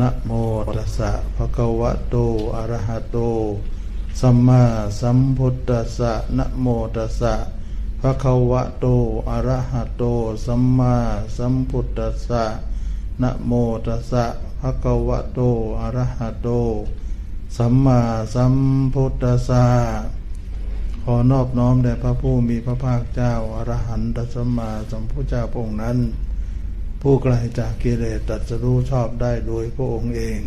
นะโมตัสสะภะคะวะโต อะระหะโต สัมมาสัมพุทธัสสะนะโมตัสสะภะคะวะโต อะระหะโต สัมมาสัมพุทธัสสะนะโมตัสสะภะคะวะโต อะระหะโต สัมมาสัมพุทธัสสะ ขอนอบน้อมแด่พระผู้มีพระภาคเจ้า อรหันตสัมมาสัมพุทธเจ้าองค์นั้น ผู้ไกลจากกิเลสตัดสรู้ชอบได้โดยพระองค์เอง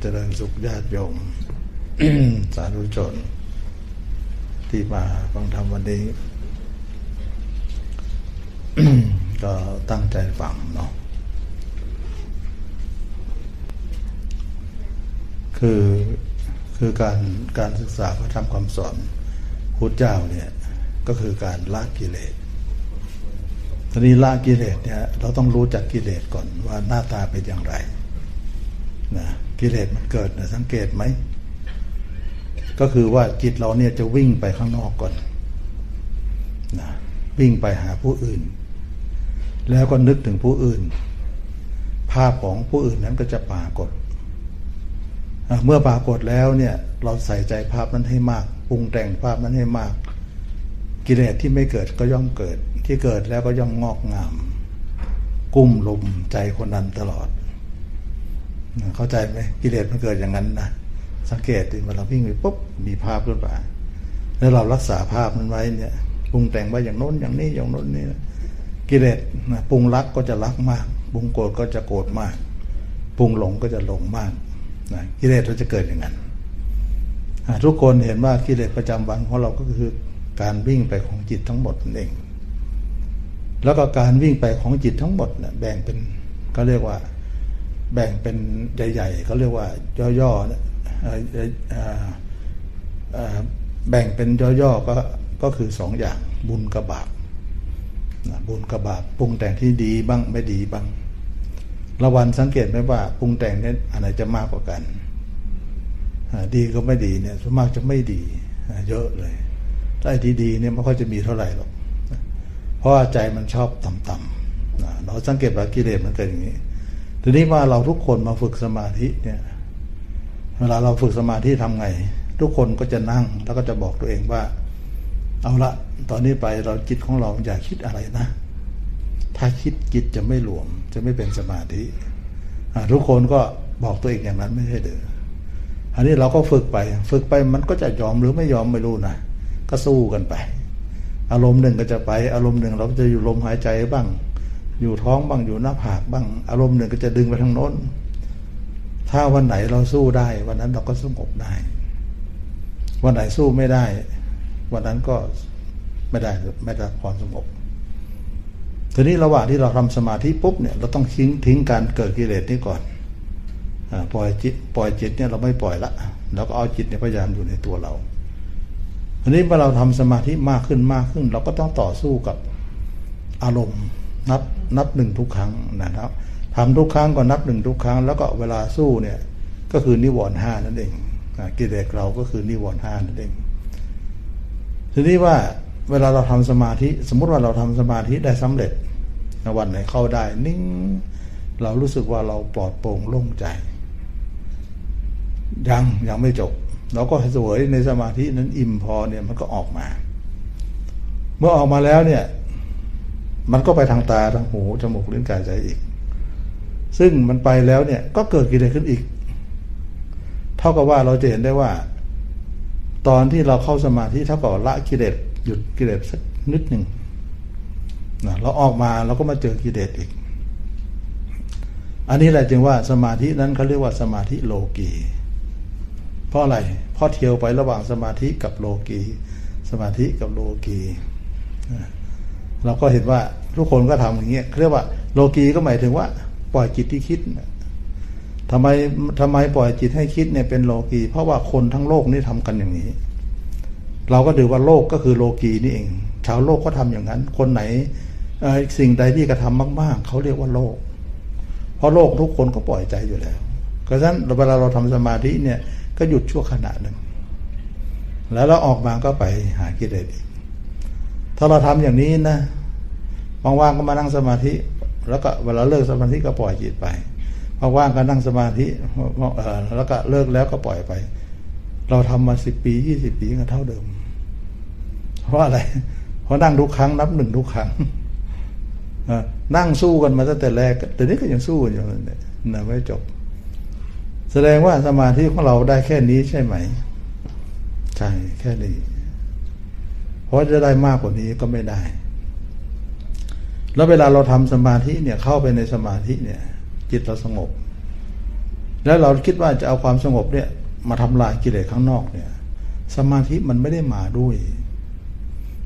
เจริญสุขญาติโยมสาธุชน ที่มาฟังธรรมวันนี้ ก็ตั้งใจฟังเนาะคือคือการการศึกษาพระธรรมคำสอนพุทธเจ้าเนี่ย ก็คือการละกิเลส ทีนี้ละกิเลสเนี่ยเราต้องรู้จักกิเลสก่อนว่าหน้าตาเป็นอย่างไรนะกิเลสมันเกิดนะสังเกตไหม ก็คือว่าจิตเราเนี่ยจะวิ่งไปข้างนอกก่อนนะวิ่งไปหาผู้อื่น แล้วก็นึกถึงผู้อื่น ภาพของผู้อื่นนั้นก็จะปรากฏ เมื่อปรากฏแล้วเนี่ยเราใส่ใจภาพนั้นให้มากปรุงแต่งภาพนั้นให้มาก กิเลสที่ไม่เกิดก็ย่อมเกิด ที่เกิดแล้วก็ย่อมงอกงาม กุ้มลุมใจคนนั้นตลอด เข้าใจไหมกิเลสมันเกิดอย่างนั้นนะสังเกตดิเวลาวิ่งไปปุ๊บมีภาพขึ้นมาแล้วเรารักษาภาพนั้นไว้เนี่ยปรุงแต่งไว้อย่างโน้นอย่างนี้อย่างโน้นนี่กิเลสนะปรุงรักก็จะรักมากปรุงโกรธก็จะโกรธมากปรุงหลงก็จะหลงมากนะกิเลสมันจะเกิดอย่างนั้นทุกคนเห็นว่ากิเลสประจำวันของเราก็คือ การวิ่งไปของจิตทั้งหมดนั่นเอง แล้วก็การวิ่งไปของจิตทั้งหมดเนี่ยแบ่งเป็นก็เรียกว่า แบ่งเป็นใหญ่ๆเขาเรียกว่า ย่อๆเนี่ยแบ่งเป็นย่อๆก็ก็คือสองอย่างบุญกับบาปบุญกับบาปปรุงแต่งที่ดีบ้างไม่ดีบ้างระวันสังเกตไหมว่าปรุงแต่งเนี่ยอันไหนจะมากกว่ากัน ดีก็ไม่ดีเนี่ยส่วนมากจะไม่ดี เยอะเลย ไอ้ดีๆเนี่ยไม่ค่อยจะมีเท่าไหร่หรอกเพราะใจมันชอบต่ำๆเราสังเกตว่ากิเลสมันเกิดอย่างนี้ทีนี้ว่าเราทุกคนมาฝึกสมาธิเนี่ย เวลาเราฝึกสมาธิทำไง ทุกคนก็จะนั่งแล้วก็จะบอกตัวเองว่า เอาละตอนนี้ไปเราจิตของเราอย่าคิดอะไรนะ ถ้าคิดจิตจะไม่รวม จะไม่เป็นสมาธิทุกคนก็บอกตัวเองอย่างนั้นไม่ใช่เด้ออันนี้เราก็ฝึกไป ฝึกไปมันก็จะยอมหรือไม่ยอมไม่รู้นะ ก็สู้กันไป อารมณ์หนึ่งก็จะไป อารมณ์หนึ่งเราจะอยู่ลมหายใจบ้าง อยู่ท้องบ้างอยู่หน้าผากบ้าง อารมณ์หนึ่งก็จะดึงไปทางโน้น ถ้าวันไหนเราสู้ได้ วันนั้นเราก็สงบได้ วันไหนสู้ไม่ได้ วันนั้นก็ไม่ได้ไม่ได้ความสงบทีนี้ระหว่างที่เราทำสมาธิปุ๊บเนี่ยเราต้องทิ้งทิ้งการเกิดกิเลสนี้ก่อนอปล่อยจิตปล่อยจิตเนี่ยเราไม่ปล่อยละเราก็เอาจิตเนี่ยพยายามอยู่ในตัวเรา ทีนี้เมื่อเราทำสมาธิมากขึ้นมากขึ้น เราก็ต้องต่อสู้กับอารมณ์นับนับหนึ่งทุกครั้งนะครับทำทุกครั้งก็นับหนึ่งทุกครั้ง แล้วก็เวลาสู้เนี่ยก็คือนิวรณ์ห้านั่นเองกิเลสเราก็คือนิวรณ์ห้านั่นเอง ทีนี้ว่าเวลาเราทำสมาธิ สมมุติว่าเราทำสมาธิได้สำเร็จวันไหนเข้าได้ นิ่งเรารู้สึกว่าเราปลอดโปร่งโล่งใจ ยังยังไม่จบ เราก็สวยในสมาธินั้นอิ่มพอเนี่ยมันก็ออกมา เมื่อออกมาแล้วเนี่ย มันก็ไปทางตาทางหูจมูกลิ้นกายใจอีก ซึ่งมันไปแล้วเนี่ยก็เกิดกิเลสขึ้นอีก เท่ากับว่าเราจะเห็นได้ว่า ตอนที่เราเข้าสมาธิเท่ากับละกิเลสหยุดกิเลสสักนิดหนึ่งนะเราออกมาเราก็มาเจอกิเลสอีก อันนี้แหละจึงว่าสมาธินั้นเขาเรียกว่าสมาธิโลกี เพราะอะไรเพราะเที่ยวไประหว่างสมาธิกับโลกีสมาธิกับโลกีเราก็เห็นว่าทุกคนก็ทำอย่างเงี้ยเรียกว่าโลกีก็หมายถึงว่า ปล่อยจิตที่คิดทำไมทำไมปล่อยจิตให้คิดเนี่ยเป็นโลกีเพราะว่าคนทั้งโลกนี่ทำกันอย่างนี้ เราก็ถือว่าโลกก็คือโลกีนี่เอง ชาวโลกก็ทำอย่างนั้น คนไหนสิ่งใดที่กระทำมาก ๆเขาเรียกว่าโลก เพราะโลกทุกคนก็ปล่อยใจอยู่แล้วเพราะฉะนั้นเวลาเราทำสมาธิเนี่ย ก็หยุดชั่วขณะหนึ่ง แล้วเราออกมาก็ไปหากิเลสอีก ถ้าเราทำอย่างนี้นะว่างๆก็มานั่งสมาธิ แล้วก็เวลาเลิกสมาธิก็ปล่อยจิตไปพอว่างก็นั่งสมาธิแล้วก็เลิกแล้วก็ปล่อยไป เราทำมาสิบปียี่สิบปีก็เท่าเดิม เพราะอะไร เพราะนั่งทุกครั้งนับหนึ่งทุกครั้งนั่งสู้กันมาตั้งแต่แรกแต่นี้ก็ยังสู้อยู่เนี่ยนะไม่จบ แสดงว่าสมาธิของเราได้แค่นี้ใช่ไหม ใช่แค่นี้ เพราะจะได้มากกว่านี้ก็ไม่ได้ แล้วเวลาเราทำสมาธิเนี่ยเข้าไปในสมาธิเนี่ย จิตเราสงบ แล้วเราคิดว่าจะเอาความสงบเนี่ย มาทำลายกิเลสข้างนอกเนี่ย สมาธิมันไม่ได้มาด้วย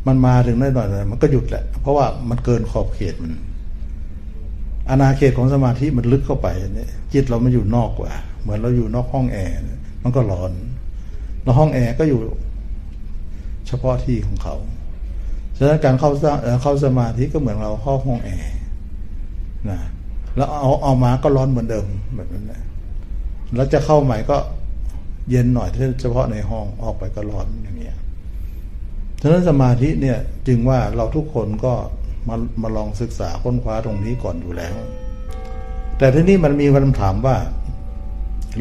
มันมาถึงได้หน่อยๆมันก็หยุดแหละ เพราะว่ามันเกินขอบเขตมันอาณาเขตของสมาธิมันลึกเข้าไปเนี่ยจิตเรามันอยู่นอกกว่า เหมือนเราอยู่นอกห้องแอร์มันก็ร้อน แล้วห้องแอร์ก็อยู่เฉพาะที่ของเขาฉะนั้นการเข้าเข้าสมาธิก็เหมือนเราเข้าห้องแอร์นะแล้วเอาเอามาก็ร้อนเหมือนเดิมแบบนั้นแหละแล้วจะเข้าใหม่ก็เย็นหน่อยเฉพาะในห้องออกไปก็ร้อนอย่างเงี้ยฉะนั้นสมาธิเนี่ยจึงว่าเราทุกคนก็มามาลองศึกษาค้นคว้าตรงนี้ก่อนอยู่แล้ว แต่ที่นี้มันมีคำถามว่า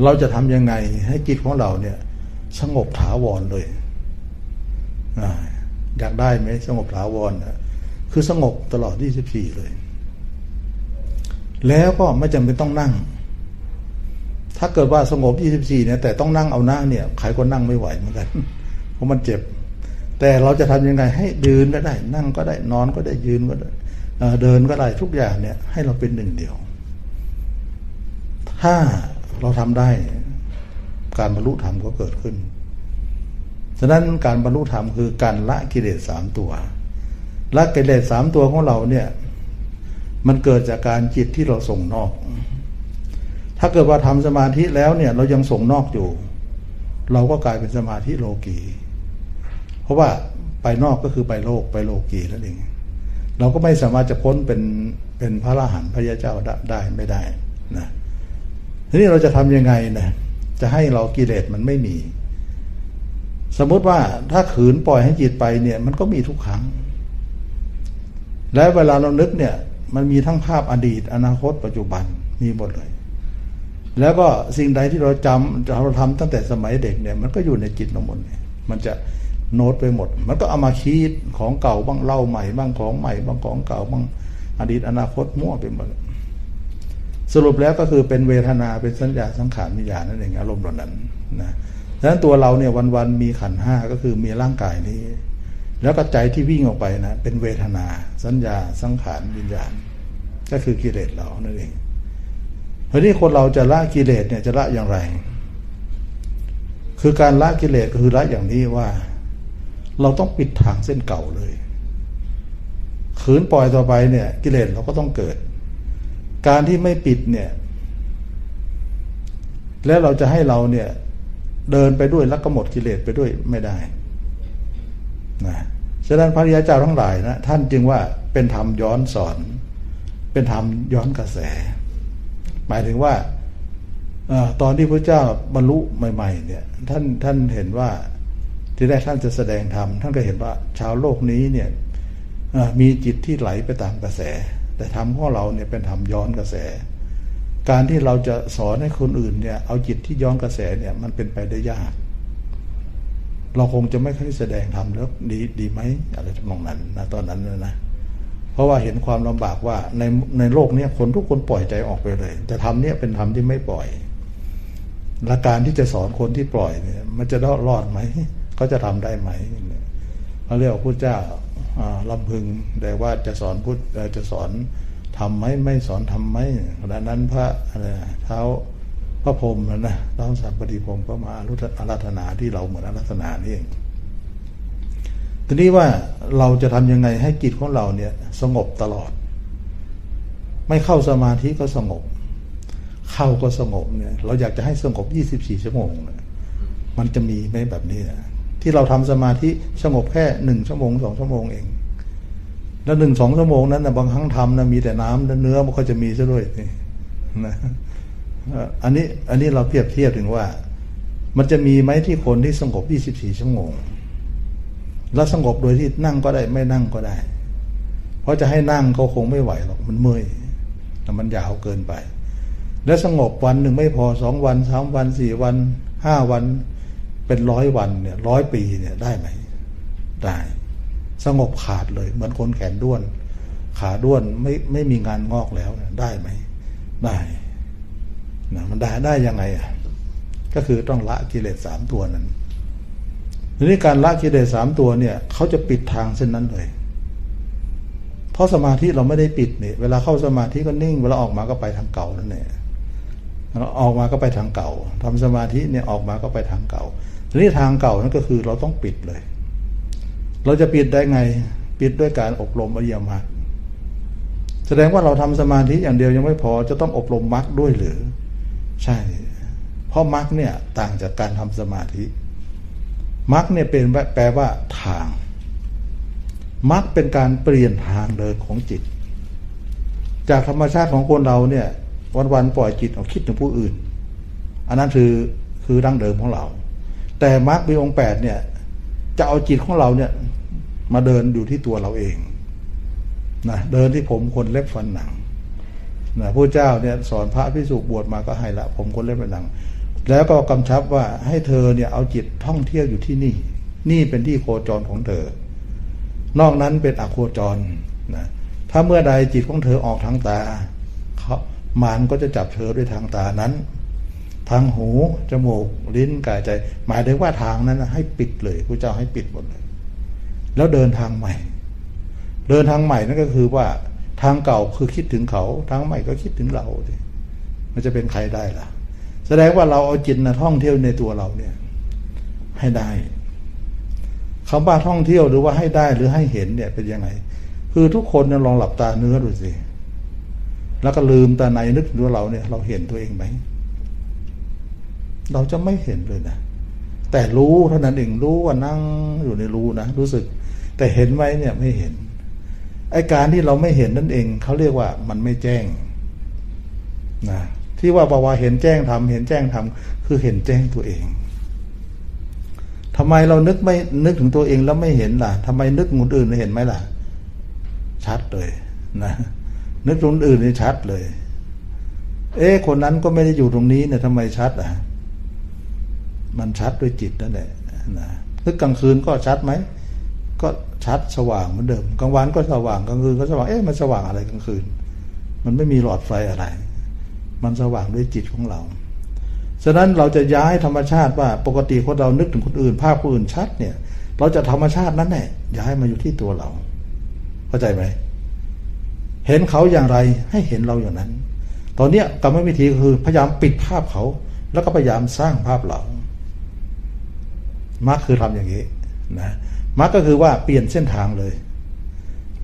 เราจะทำยังไงให้จิตของเราเนี่ยสงบถาวรเลยอยากได้ไหมสงบถาวรคือสงบตลอด 24 เลย แล้วก็ไม่จำเป็นต้องนั่ง ถ้าเกิดว่าสงบ 24 เนี่ย แต่ต้องนั่งเอาหน้าเนี่ยใครก็นั่งไม่ไหวเหมือนกัน เพราะมันเจ็บ แต่เราจะทำยังไง ให้เดินก็ได้ นั่งก็ได้นอนก็ได้ยืนก็ได้เดินก็ได้ทุกอย่างเนี่ย ให้เราเป็นหนึ่งเดียว ถ้า เราทำได้ การบรรลุธรรมก็เกิดขึ้น ฉะนั้นการบรรลุธรรมคือการละกิเลสสามตัวละกิเลสสามตัวของเราเนี่ย มันเกิดจากการจิตที่เราส่งนอก ถ้าเกิดว่าทำสมาธิแล้วเนี่ย เรายังส่งนอกอยู่ เราก็กลายเป็นสมาธิโลกีเพราะว่าไปนอกก็คือไปโลกไปโลกีนั่นเองเราก็ไม่สามารถจะพ้นเป็นเป็นพระอรหันต์พระยาเจ้าได้ไม่ได้นะ ทีนี้เราจะทำยังไงนะจะให้เรากิเลสมันไม่มี สมมติว่าถ้าขืนปล่อยให้จิตไปเนี่ย มันก็มีทุกครั้ง แล้วเวลาเรานึกเนี่ย มันมีทั้งภาพอดีต อนาคต ปัจจุบันมีหมดเลย แล้วก็สิ่งใดที่เราจำเราทำตั้งแต่สมัยเด็กเนี่ย มันก็อยู่ในจิตเราหมดมันจะโน้ตไปหมด มันก็เอามาคิดของเก่าบ้างเล่าใหม่บ้างของใหม่บ้างของเก่าบ้างอดีตอนาคตมั่วไปหมด สรุปแล้วก็คือเป็นเวทนาเป็นสัญญาสังขารวิญญาณนั่นเองอารมณ์เหล่านั้นนะดังนั้นตัวเราเนี่ยวันๆมีขันห้าก็คือมีร่างกายนี้ แล้วก็ใจที่วิ่งออกไปนะเป็นเวทนา สัญญาสังขารวิญญาณ ก็คือกิเลสเรานั่นเองทีนี้คนเราจะละกิเลสเนี่ยจะละอย่างไร คือการละกิเลสก็คือละอย่างนี้ว่า เราต้องปิดทางเส้นเก่าเลยขืนปล่อยต่อไปเนี่ย กิเลสเราก็ต้องเกิด การที่ไม่ปิดเนี่ย แล้วเราจะให้เราเนี่ย เดินไปด้วยแล้วก็หมดกิเลสไปด้วยไม่ได้นะฉะนั้นพระริยาเจ้าทั้งหลายนะท่านจึงว่าเป็นธรรมย้อนสอน เป็นธรรมย้อนกระแส หมายถึงว่าอตอนที่พระเจ้าบรรลุใหม่ ๆ เนี่ย ท่านท่านเห็นว่าที่แรกท่านจะแสดงธรรมท่านก็เห็นว่าชาวโลกนี้เนี่ยมีจิตที่ไหลไปตามกระแส แต่ธรรมของเราเนี่ยเป็นธรรมย้อนกระแส การที่เราจะสอนให้คนอื่นเนี่ย เอาจิตที่ย้อนกระแสเนี่ยมันเป็นไปได้ยาก เราคงจะไม่ค่อยแสดงธรรมแล้วดีดีไหมอะไรทำนองนั้นนะตอนนั้นนะเพราะว่าเห็นความลำบากว่าในในโลกนี้คนทุกคนปล่อยใจออกไปเลย แต่ธรรมเนี่ยเป็นธรรมที่ไม่ปล่อยและการที่จะสอนคนที่ปล่อยเนี่ย มันจะรอดไหมเขาจะทำได้ไหมเขาเรียกว่าพุทธเจ้า ลำพึงแต่ว่าจะสอนพุทธจะสอนทำไหมไม่สอนทำไหมขณะนั้นพระอะไรเท้าพระพรหมนะท้าสัพปฏิพรมก็มาอาราธนาที่เราเหมือนอาราธนานี่เองทีนี้ว่าเราจะทำยังไงให้จิตของเราเนี่ยสงบตลอด ไม่เข้าสมาธิก็สงบ เข้าก็สงบเนี่ย เราอยากจะให้สงบยี่สิบสี่ชั่วโมง มันจะมีไหมแบบนี้นะ ที่เราทำสมาธิสงบแค่หนึ่งชั่วโมงสองชั่วโมงเอง แล้วหนึ่งสองชั่วโมงนั้นนะบางครั้งทำนะมีแต่น้ำเนื้อมันก็จะมีซะด้วยนี่นะอันนี้อันนี้เราเปรียบเทียบถึงว่า มันจะมีไหมที่คนที่สงบยี่สิบสี่ชั่วโมง แล้วสงบโดยที่นั่งก็ได้ไม่นั่งก็ได้ เพราะจะให้นั่งเขาคงไม่ไหวหรอกมันเมื่อยแต่มันยาวเกินไป แล้วสงบวันหนึ่งไม่พอสองวันสามวันสี่วันห้าวัน เป็นร้อยวันเนี่ยร้อยปีเนี่ยได้ไหมได้สงบขาดเลยเหมือนคนแขนด้วน ขาด้วนไม่ไม่มีงานงอกแล้วได้ไหมได้นะมันได้ได้ยังไงอะก็คือต้องละกิเลสสามตัวนั้นทีนี้การละกิเลสสามตัวเนี่ยเขาจะปิดทางเส้นนั้นเลย เพราะสมาธิเราไม่ได้ปิดเนี่ยเวลาเข้าสมาธิก็นิ่ง เวลาออกมาก็ไปทางเก่านั่นแหละออกมาก็ไปทางเก่าทำสมาธิเนี่ยออกมาก็ไปทางเก่า ทีนี้ทางเก่านั่นก็คือเราต้องปิดเลย เราจะปิดได้ไง ปิดด้วยการอบรมอริยมรรคแสดงว่าเราทำสมาธิอย่างเดียวยังไม่พอจะต้องอบรมมรรคด้วยหรือ ใช่ เพราะมรรคเนี่ยต่างจากการทำสมาธิมรรคเนี่ยเป็นแปลว่าทางมรรคเป็นการเปลี่ยนทางเดินของจิต จากธรรมชาติของคนเราเนี่ย วันๆปล่อยจิตออกคิดถึงผู้อื่น อันนั้นคือคือดั้งเดิมของเรา แต่มรรคมีองค์แปดเนี่ยจะเอาจิตของเราเนี่ย มาเดินอยู่ที่ตัวเราเองนะเดินที่ผมคนเล็บฟันหนังนะพระเจ้าเนี่ยสอนพระพิสุบวชมาก็ให้ละ ผมคนเล็บฟันหนัง แล้วก็กำชับว่าให้เธอเนี่ยเอาจิตท่องเที่ยวอยู่ที่นี่ นี่เป็นที่โคจรของเธอ นอกนั้นเป็นอโคจรนะถ้าเมื่อใดจิตของเธอออกทางตาเขามานก็จะจับเธอด้วยทางตานั้น ทางหู จมูก ลิ้นกายใจ หมายถึงว่าทางนั้นให้ปิดเลยพระเจ้าให้ปิดหมดเลย แล้วเดินทางใหม่ เดินทางใหม่นั่นก็คือว่าทางเก่าคือคิดถึงเขาทางใหม่ก็คิดถึงเราดิมันจะเป็นใครได้ล่ะ แสดงว่าเราเอาจิตนะท่องเที่ยวในตัวเราเนี่ย ให้ได้คำว่าท่องเที่ยวหรือว่าให้ได้หรือให้เห็นเนี่ยเป็นยังไง คือทุกคนเนี่ยลองหลับตาเนื้อดูสิแล้วก็ลืมตาในนึกดูเราเนี่ย เราเห็นตัวเองไหม เราจะไม่เห็นเลยนะ แต่รู้เท่านั้นเองรู้ว่านั่งอยู่ในรู้นะรู้สึก แต่เห็นไหมเนี่ยไม่เห็นไอการที่เราไม่เห็นนั่นเองเขาเรียกว่ามันไม่แจ้งนะที่ว่าบอกว่าเห็นแจ้งทำเห็นแจ้งทำคือเห็นแจ้งตัวเองทำไมเรานึกไม่นึกถึงตัวเองแล้วไม่เห็นล่ะทำไมนึกคนอื่นเห็นไหมล่ะ ชัดเลยนะนึกคนอื่นนี่ชัดเลย เอ๊คนนั้นก็ไม่ได้อยู่ตรงนี้เนี่ยทำไมชัดอะ มันชัดด้วยจิตนั่นแหละนะนึกกลางคืนก็ชัดไหม ก็ชัดสว่างเหมือนเดิม กลางวันก็สว่างกลางคืนก็สว่าง เอ๊ะมันสว่างอะไรกลางคืน มันไม่มีหลอดไฟอะไร มันสว่างด้วยจิตของเราฉะนั้นเราจะย้ายธรรมชาติว่าปกติคนเรานึกถึงคนอื่น ภาพคนอื่นชัดเนี่ย เราจะธรรมชาตินั้นแหละย้ายมาอยู่ที่ตัวเรา เข้าใจไหมเห็นเขาอย่างไรให้เห็นเราอย่างนั้น ตอนเนี้ยกรรมวิธีคือพยายามปิดภาพเขา แล้วก็พยายามสร้างภาพเรา มากคือทำอย่างนี้นะมรรคก็คือว่าเปลี่ยนเส้นทางเลย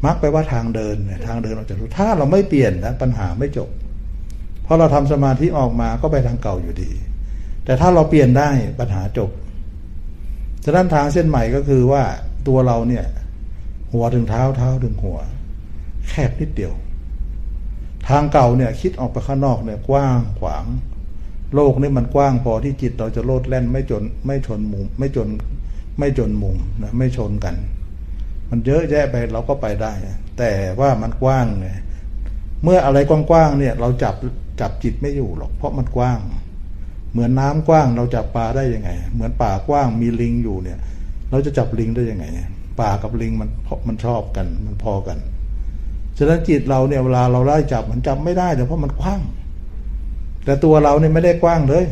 มรรคแปลว่าทางเดินทางเดินเราจะรู้ถ้าเราไม่เปลี่ยนนะปัญหาไม่จบพอเราทำสมาธิออกมาก็ไปทางเก่าอยู่ดี แต่ถ้าเราเปลี่ยนได้ปัญหาจบฉะนั้นทางเส้นใหม่ก็คือว่าตัวเราเนี่ย หัวถึงเท้าเท้าถึงหัว แคบนิดเดียว ทางเก่าเนี่ยคิดออกไปข้างนอกเนี่ยกว้างขวาง โลกนี่มันกว้างพอที่จิตเราจะโลดแล่นไม่จนไม่ชนมุม ไม่จนไม่จนมุมนะไม่ชนกัน มันเยอะแยะไปเราก็ไปได้ แต่ว่ามันกว้างไงเมื่ออะไรกว้างๆเนี่ย เราจับจับจิตไม่อยู่หรอก เพราะมันกว้าง เหมือนน้ากว้างเราจับปลาได้ยังไง เหมือนป่ากว้างมีลิงอยู่เนี่ย เราจะจับลิงได้ยังไงป่ากับลิงมันมันชอบกันมันพอกันฉะนั้นจิตเราเนี่ยเวลาเราไล่จับมันจับไม่ได้แต่เพราะมันกว้าง แต่ตัวเราเนี่ยไม่ได้กว้างเลย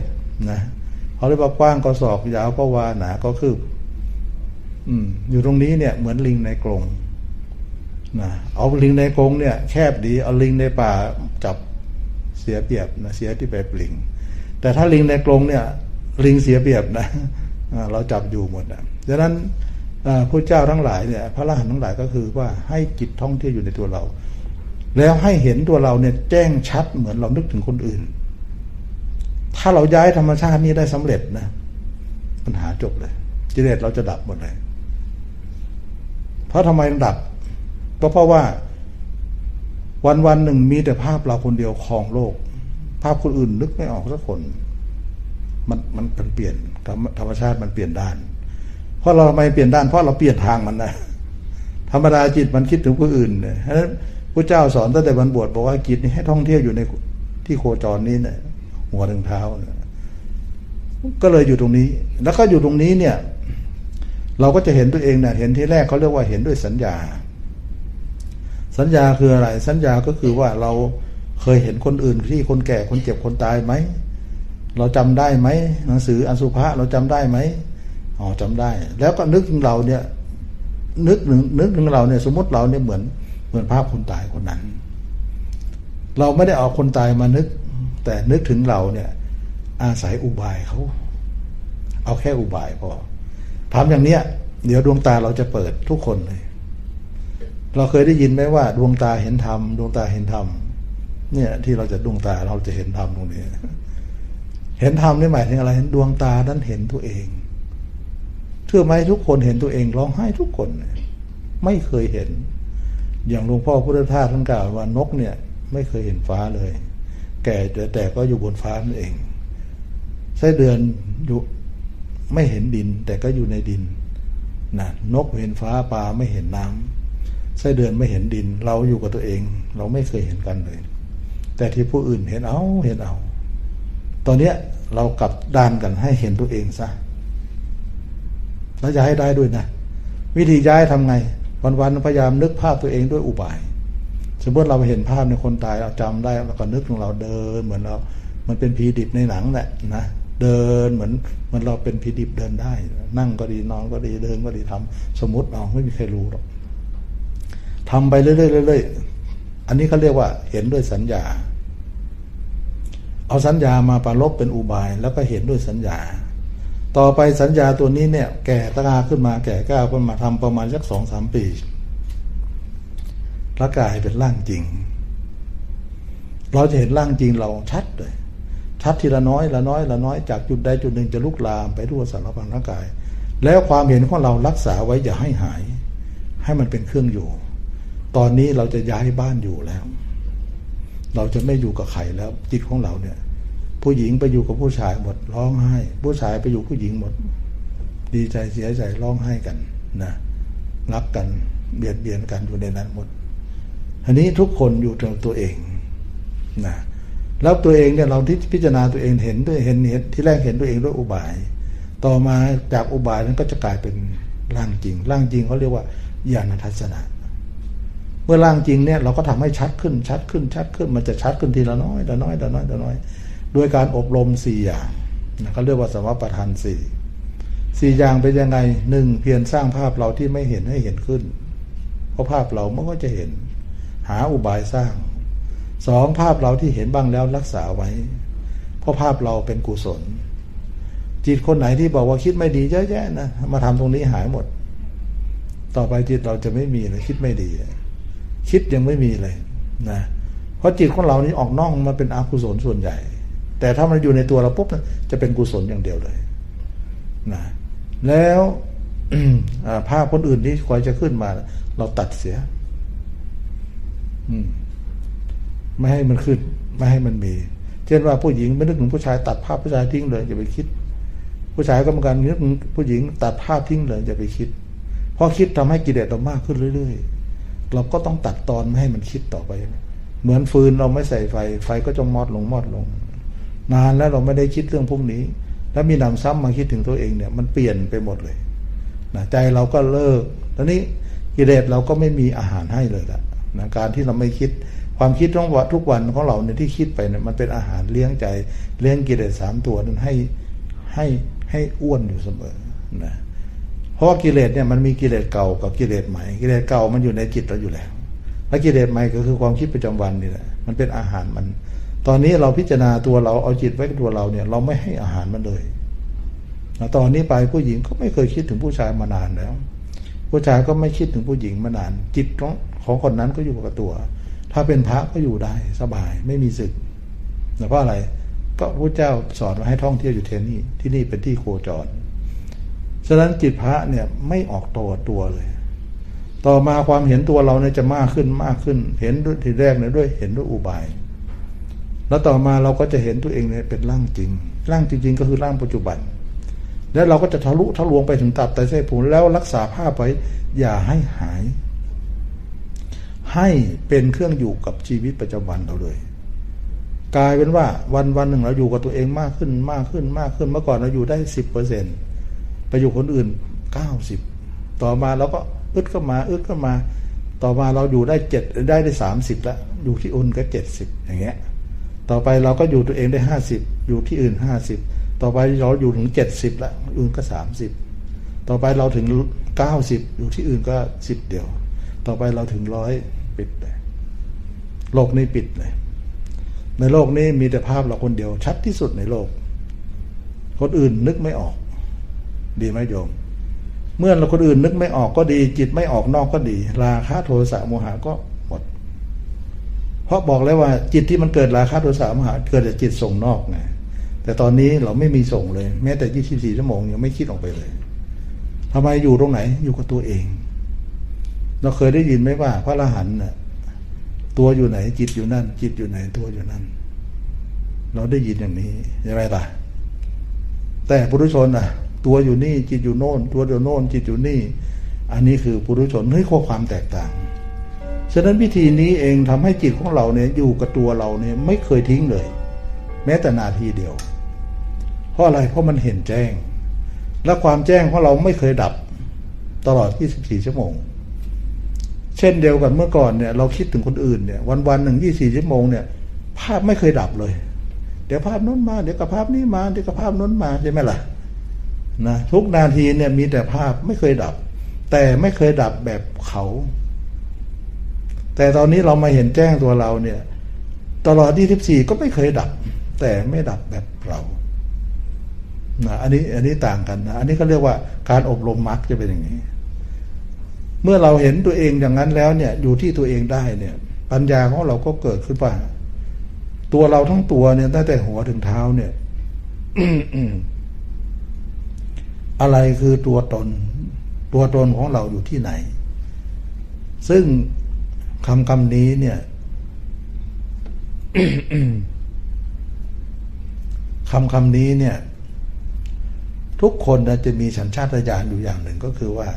นะเขาเรียกว่ากว้างก็ศอกยาวก็วาหนาก็คืบอืม อยู่ตรงนี้เนี่ยเหมือนลิงในกรงนะเอาลิงในกรงเนี่ย แคบดีเอาลิงในป่าจับเสียเปรียบนะเสียที่แบบลิง แต่ถ้าลิงในกรงเนี่ย ลิงเสียเปรียบนะเราจับอยู่หมดนะดังนั้นพระเจ้าทั้งหลายเนี่ยพระรหันต์ทั้งหลายก็คือว่าให้จิตท่องเที่ยวอยู่ในตัวเรา แล้วให้เห็นตัวเราเนี่ยแจ้งชัดเหมือนเรานึกถึงคนอื่น ถ้าเราย้ายธรรมชาตินี้ได้สำเร็จนะปัญหาจบเลยกิเลสเราจะดับหมดเลย เพราะทำไมดับ ก็เพราะว่าวันวันหนึ่งมีแต่ภาพเราคนเดียวครองโลก ภาพคนอื่นนึกไม่ออกสักคน มันมันเปลี่ยนธรรมชาติมันเปลี่ยนด้าน เพราะเราทำไมเปลี่ยนด้านเพราะเราเปลี่ยนทางมันนะธรรมดาจิตมันคิดถึงผู้อื่นเนี่ยฉะนั้นพระเจ้าสอนตั้งแต่วันบวชบอกว่าจิตนี่ให้ท่องเที่ยวอยู่ในที่ที่โคจรนี้เนี่ย หัวถึงเท้า ก็เลยอยู่ตรงนี้ แล้วก็อยู่ตรงนี้เนี่ย เราก็จะเห็นตัวเองเนี่ยเห็นที่แรกเขาเรียกว่าเห็นด้วยสัญญา สัญญาคืออะไร สัญญาก็คือว่าเราเคยเห็นคนอื่นที่คนแก่คนเจ็บคนตายไหมเราจำได้ไหมหนังสืออสุภะเราจำได้ไหมอ๋อจำได้ แล้วก็นึกถึงเราเนี่ย นึกถึงนึกถึงเราเนี่ย สมมติเราเนี่ยเหมือนเหมือนภาพคนตายคนนั้น เราไม่ได้เอาคนตายมานึก แต่นึกถึงเราเนี่ย อาศัยอุบายเขา เอาแค่อุบายพอทำอย่างเนี้ย เดี๋ยวดวงตาเราจะเปิดทุกคนเลย เราเคยได้ยินไหมว่า ดวงตาเห็นธรรมดวงตาเห็นธรรมเนี่ย ที่เราจะดวงตาเราจะเห็นธรรมตรงนี้ เห็นธรรมนี่หมายถึงอะไรดวงตานั้นเห็นตัวเองเชื่อไหมทุกคนเห็นตัวเองร้องไห้ทุกคน ไม่เคยเห็น อย่างหลวงพ่อพุทธทาสท่านกล่าวว่านกเนี่ย ไม่เคยเห็นฟ้าเลย แก่แต่ก็อยู่บนฟ้านั่นเองไส้เดือนอยู่ไม่เห็นดิน แต่ก็อยู่ในดินนะนกเห็นฟ้าปลาไม่เห็นน้ำไส้เดือนไม่เห็นดิน เราอยู่กับตัวเอง เราไม่เคยเห็นกันเลย แต่ที่ผู้อื่นเห็นเอาเห็นเอา ตอนนี้เรากลับด้านกันให้เห็นตัวเองซะแล้วย้ายได้ด้วยนะ วิธีย้ายทำไง วันๆพยายามนึกภาพตัวเองด้วยอุบาย สมมติเราเห็นภาพในคนตายเราจำได้แล้วก็นึกของเราเดิน เหมือนเรา มันเป็นผีดิบในหนังแหละนะเดินเหมือนเหมือนเราเป็นผีดิบเดินได้ นั่งก็ดีนอนก็ดีเดินก็ดีทำสมมติเอาไม่มีใครรู้หรอกทำไปเรื่อยๆเรื่อยๆอันนี้เขาเรียกว่าเห็นด้วยสัญญา เอาสัญญามาประลบเป็นอุบาย แล้วก็เห็นด้วยสัญญา ต่อไปสัญญาตัวนี้เนี่ย แก่ตาขึ้นมาแก่ก้าวขึ้นมาทำประมาณสักสองสามปี ร่างกายเป็นร่างจริง เราจะเห็นร่างจริงเราชัดเลย ชัดทีละน้อยละน้อยละน้อยจากจุดใดจุดหนึ่งจะลุกลามไปทั่วสารพันร่างกาย แล้วความเห็นของเรารักษาไว้อย่าให้หาย ให้มันเป็นเครื่องอยู่ ตอนนี้เราจะย้ายบ้านอยู่แล้ว เราจะไม่อยู่กับใครแล้ว จิตของเราเนี่ย ผู้หญิงไปอยู่กับผู้ชายหมดร้องไห้ ผู้ชายไปอยู่ผู้หญิงหมด ดีใจเสียใจร้องไห้กันนะรักกันเบียดเบียนกันอยู่ในนั้นหมด อันนี้ทุกคนอยู่ตรงตัวเองนะแล้วตัวเองเนี่ยเราที่พิจารณาตัวเองเห็นด้วยเห็นเห็นที่แรกเห็นตัวเองด้วยอุบาย ต่อมาจากอุบายนั้นก็จะกลายเป็นร่างจริง ร่างจริงเขาเรียกว่าญาณทัศนะเมื่อร่างจริงเนี่ยเราก็ทำให้ชัดขึ้นชัดขึ้นชัดขึ้นมันจะชัดขึ้นทีละน้อยละน้อยละน้อยละน้อยโดยการอบรมสี่อย่างนะเขาเรียกว่าสมปทานสี่สี่อย่างเป็นยังไงหนึ่งเพียรสร้างภาพเราที่ไม่เห็นให้เห็นขึ้น เพราะภาพเรามันก็จะเห็น หาอุบายสร้างสองภาพเราที่เห็นบ้างแล้วรักษาไว้ เพราะภาพเราเป็นกุศล จิตคนไหนที่บอกว่าคิดไม่ดีเยอะแยะนะมาทำตรงนี้หายหมด ต่อไปจิตเราจะไม่มีเลยคิดไม่ดี คิดยังไม่มีเลยนะเพราะจิตของเรานี้ออกนอกมาเป็นอกุศลส่วนใหญ่ แต่ถ้ามันอยู่ในตัวเราปุ๊บจะเป็นกุศลอย่างเดียวเลยนะแล้วภาพคนอื่นที่คอยจะขึ้นมา เราตัดเสีย ไม่ให้มันขึ้น ไม่ให้มันมี เช่นว่าผู้หญิงไม่นึกถึงผู้ชายตัดภาพผู้ชายทิ้งเลยอย่าไปคิด ผู้ชายก็เหมือนกันนึกถึงผู้หญิงตัดภาพทิ้งเลยอย่าไปคิด เพราะคิดทำให้กิเลสเรามากขึ้นเรื่อยๆ เราก็ต้องตัดตอนไม่ให้มันคิดต่อไป เหมือนฟืนเราไม่ใส่ไฟ ไฟก็จะมอดลงมอดลง นานแล้วเราไม่ได้คิดเรื่องพวกนี้ แล้วมีนำซ้ำมาคิดถึงตัวเองเนี่ย มันเปลี่ยนไปหมดเลยนะใจเราก็เลิก ตอนนี้กิเลสเราก็ไม่มีอาหารให้เลยละ นะการที่เราไม่คิดความคิดต้องทุกวันของเราเนี่ยที่คิดไปเนี่ยมันเป็นอาหารเลี้ยงใจเลี้ยงกิเลสสามตัวนั้นให้ให้ให้อ้วนอยู่เสมอนะเพราะว่ากิเลสเนี่ยมันมีกิเลสเก่ากับกิเลสใหม่กิเลสเก่ามันอยู่ในจิตเราอยู่แล้วและกิเลสใหม่ก็คือความคิดประจำวันนี่แหละมันเป็นอาหารมัน ตอนนี้เราพิจารณาตัวเราเอาจิตไว้กับตัวเราเนี่ย เราไม่ให้อาหารมันเลยตอนนี้ไปผู้หญิงก็ไม่เคยคิดถึงผู้ชายมานานแล้ว ผู้ชายก็ไม่คิดถึงผู้หญิงมานาน จิตของ ของคนนั้นก็อยู่กับตัว ถ้าเป็นพระก็อยู่ได้สบายไม่มีสึกเพราะอะไรก็พระเจ้าสอนมาให้ท่องเที่ยวอยู่เทนี่ที่นี่เป็นที่โคจร ฉะนั้นจิตพระเนี่ยไม่ออกตัวตัวเลย ต่อมาความเห็นตัวเราเนี่ยจะมากขึ้นมากขึ้น เห็นด้วยทีแรกเนี่ยด้วยเห็นด้วยอุบาย แล้วต่อมาเราก็จะเห็นตัวเองเนี่ยเป็นร่างจริง ร่างจริง ๆ ก็คือร่างปัจจุบัน แล้วเราก็จะทะลุทะลวงไปถึงตับไตเส้นผุนแล้วรักษาภาพไว้อย่าให้หาย ให้เป็นเครื่องอยู่กับชีวิตประจำวันเราเลยกลายเป็นว่าวันวันหนึ่งเราอยู่กับตัวเองมากขึ้นมากขึ้นมากขึ้นเมื่อก่อนเราอยู่ได้สิบเปอร์เซ็นไปอยู่คนอื่นเก้าสิบต่อมาเราก็อึดก็มาอึดก็มา ต่อมาเราอยู่ได้เจ็ดได้ได้สามสิบล้วอยู่ที่อุ่นก็เจ็ดสิบอย่างเงี้ย ต่อไปเราก็อยู่ตัวเองได้ห้าสิบอยู่ที่อื่นห้าสิบต่อไปเราอยู่ถึงเจ็ดสิบล้วอื่นก็สามสิบต่อไปเราถึงเก้าสิบอยู่ที่อื่นก็สิบเดียว ต่อไปเราถึงร้อย ปิดเลยโลกนี้ปิดเลย ในโลกนี้มีแต่ภาพเราคนเดียว ชัดที่สุดในโลก คนอื่นนึกไม่ออก ดีไหมโยม เมื่อเราคนอื่นนึกไม่ออกก็ดี จิตไม่ออกนอกก็ดี ราคะโทสะโมหะก็หมด เพราะบอกแล้วว่าจิตที่มันเกิดราคะโทสะโมหะเกิดจากจิตส่งนอกไงแต่ตอนนี้เราไม่มีส่งเลย แม้แต่ยี่สิบสี่ชั่วโมงยังไม่คิดออกไปเลยทำไมอยู่ตรงไหนอยู่กับตัวเอง เราเคยได้ยินไหมว่า พระอรหันต์น่ะตัวอยู่ไหน จิตอยู่นั่น จิตอยู่ไหนตัวอยู่นั่น เราได้ยินอย่างนี้ใช่ไหมล่ะแต่ปุถุชนอะ ตัวอยู่นี่จิตอยู่โน่น ตัวอยู่โน่น จิตอยู่นี่ อันนี้คือปุถุชนเฮ้ยข้อความแตกต่างฉะนั้นวิธีนี้เองทำให้จิตของเราเนี่ยอยู่กับตัวเราเนี่ยไม่เคยทิ้งเลย แม้แต่นาทีเดียว เพราะอะไรเพราะมันเห็นแจ้ง และความแจ้งของเราไม่เคยดับตลอด 24 ชั่วโมง เช่นเดียวกันเมื่อก่อนเนี่ยเราคิดถึงคนอื่นเนี่ยวันวันหนึ่งยี่สี่ชั่วโมงเนี่ยภาพไม่เคยดับเลย เดี๋ยวภาพนู้นมา เดี๋ยวกับภาพนี้มาเดี๋ยวกับภาพนู้นมาใช่ไหมล่ะนะทุกนาทีเนี่ยมีแต่ภาพไม่เคยดับ แต่ไม่เคยดับแบบเขา แต่ตอนนี้เรามาเห็นแจ้งตัวเราเนี่ย ตลอด24ก็ไม่เคยดับ แต่ไม่ดับแบบเรานะอันนี้อันนี้ต่างกันนะอันนี้เขาเรียกว่าการอบรมมรรคจะเป็นอย่างนี้ เมื่อเราเห็นตัวเองอย่างนั้นแล้วเนี่ยอยู่ที่ตัวเองได้เนี่ย ปัญญาของเราก็เกิดขึ้นว่าตัวเราทั้งตัวเนี่ยตั้งแต่หัวถึงเท้าเนี่ยอะไรคือตัวตน ตัวตนของเราอยู่ที่ไหน ซึ่งคำคำนี้เนี่ยคำคำนี้เนี่ย ทุกคนนะจะมีสัญชาตญาณอยู่อย่างหนึ่งก็คือว่า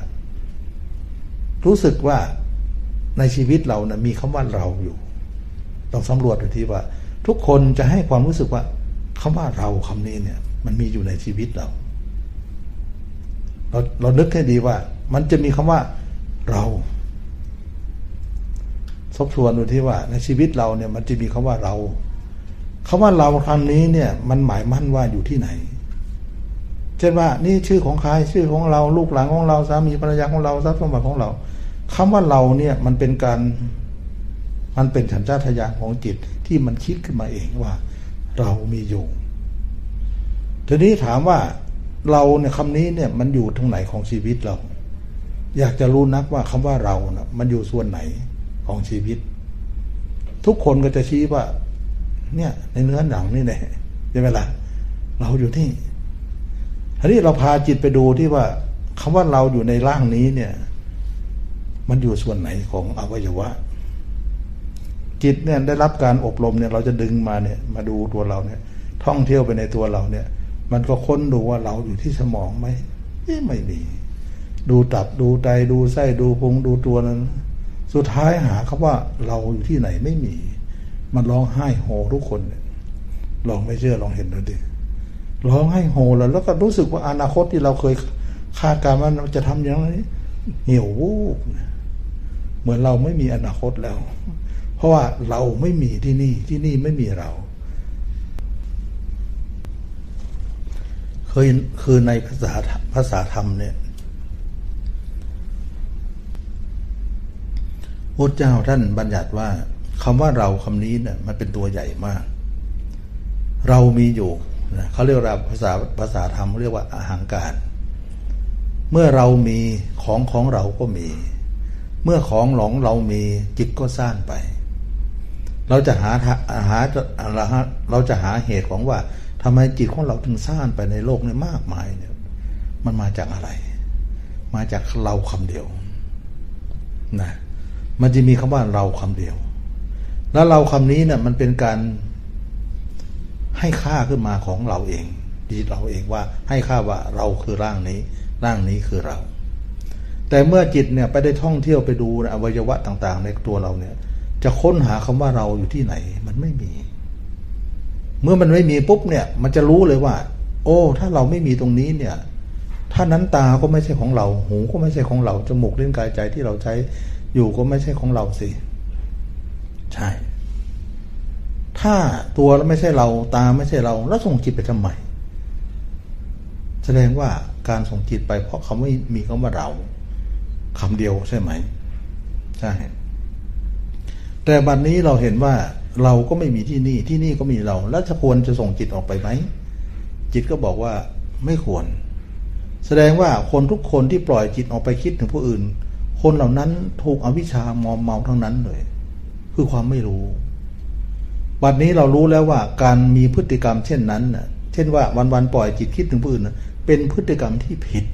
รู้สึกว่าในชีวิตเรานะมีคำว่าเราอยู่ต้องสำรวจดูที่ว่า ทุกคนจะให้ความรู้สึกว่าคำว่าเราคำนี้เนี่ย มันมีอยู่ในชีวิตเรา เราเรานึกให้ดีว่า มันจะมีคำว่าเราทบทวนดูที่ว่า ในชีวิตเราเนี่ย มันจะมีคำว่าเราคำว่าเราคำนี้เนี่ย มันหมายมั่นว่าอยู่ที่ไหนเช่นว่า นี่ชื่อของใครชื่อของเรา ลูกหลานของเราสามีภรรยาของเราทรัพย์สมบัติของเรา คำว่าเราเนี่ยมันเป็นการมันเป็นฉันชาตญาณของจิตที่มันคิดขึ้นมาเองว่า เรามีอยู่ทีนี้ถามว่าเราเนี่ยคำนี้เนี่ยมันอยู่ตรงไหนของชีวิตเรา อยากจะรู้นักว่าคำว่าเรานะมันอยู่ส่วนไหนของชีวิต ทุกคนก็จะชี้ว่า เนี่ย ในเนื้อหนังนี่แหละใช่ไหมล่ะเราอยู่ที่ทีนี้เราพาจิตไปดูที่ว่าคำว่าเราอยู่ในร่างนี้เนี่ย มันอยู่ส่วนไหนของอวัยวะ จิตเนี่ยได้รับการอบรมเนี่ย เราจะดึงมาเนี่ย มาดูตัวเราเนี่ย ท่องเที่ยวไปในตัวเราเนี่ย มันก็ค้นดูว่าเราอยู่ที่สมองไหมไม่มีดูตับดูไตดูไส้ดูพุงดูตัวนั้น สุดท้ายหาคำว่าเราอยู่ที่ไหนไม่มี มันร้องไห้โฮทุกคนลองไม่เชื่อลองเห็นดูดิร้องไห้โฮแล้วแล้วก็รู้สึกว่าอนาคตที่เราเคยคาดการณ์ว่าจะทำอย่างนี้เหี่ยววูบ เหมือนเราไม่มีอนาคตแล้ว เพราะว่าเราไม่มีที่นี่ที่นี่ไม่มีเรา เคือคือในภาษาภาษาธรรมเนี่ยพระเจ้าท่านบัญญัติว่าคำว่าเราคำนี้เนี่ยมันเป็นตัวใหญ่มาก เรามีอยู่นะเขาเรียกว่าภาษาภาษาธรรมเรียกว่าอาหางการ เมื่อเรามีของของเราก็มี เมื่อของหลงเรามีจิตก็สร้างไป เราจะหาหาเราจะหาเหตุของว่าทำไมจิตของเราถึงซ่านไปในโลกนี้มากมายเนี่ย มันมาจากอะไร มาจากเราคำเดียวนะมันจะมีคำว่าเราคำเดียว แล้วเราคำนี้เนี่ยมันเป็นการให้ค่าขึ้นมาของเราเองจิตเราเองว่าให้ค่าว่าเราคือร่างนี้ ร่างนี้คือเรา แต่เมื่อจิตเนี่ยไปได้ท่องเที่ยวไปดูอวัยวะต่าง ๆ ในตัวเราเนี่ย จะค้นหาคำว่าเราอยู่ที่ไหน มันไม่มี เมื่อมันไม่มีปุ๊บเนี่ย มันจะรู้เลยว่า โอ้ ถ้าเราไม่มีตรงนี้เนี่ยถ้านั้นตาก็ไม่ใช่ของเรา หูก็ไม่ใช่ของเรา จมูกเลิ้นกายใจที่เราใช้อยู่ก็ไม่ใช่ของเราสิ ใช่ ถ้าตัวไม่ใช่เรา ตาไม่ใช่เรา แล้วส่งจิตไปทำไม แสดงว่าการส่งจิตไปเพราะเขาไม่มีคำว่าเรา คำเดียวใช่ไหมใช่แต่บัดนนี้เราเห็นว่าเราก็ไม่มีที่นี่ที่นี่ก็มีเรา แล้วจะควรจะส่งจิตออกไปไหมจิตก็บอกว่าไม่ควร แสดงว่าคนทุกคนที่ปล่อยจิตออกไปคิดถึงผู้อื่น คนเหล่านั้นถูกอวิชชามอมเมาทั้งนั้นเลย คือความไม่รู้ บัดนี้เรารู้แล้วว่าการมีพฤติกรรมเช่นนั้นเช่นว่าวันๆปล่อยจิตคิดถึงผู้อื่นเป็นพฤติกรรมที่ผิด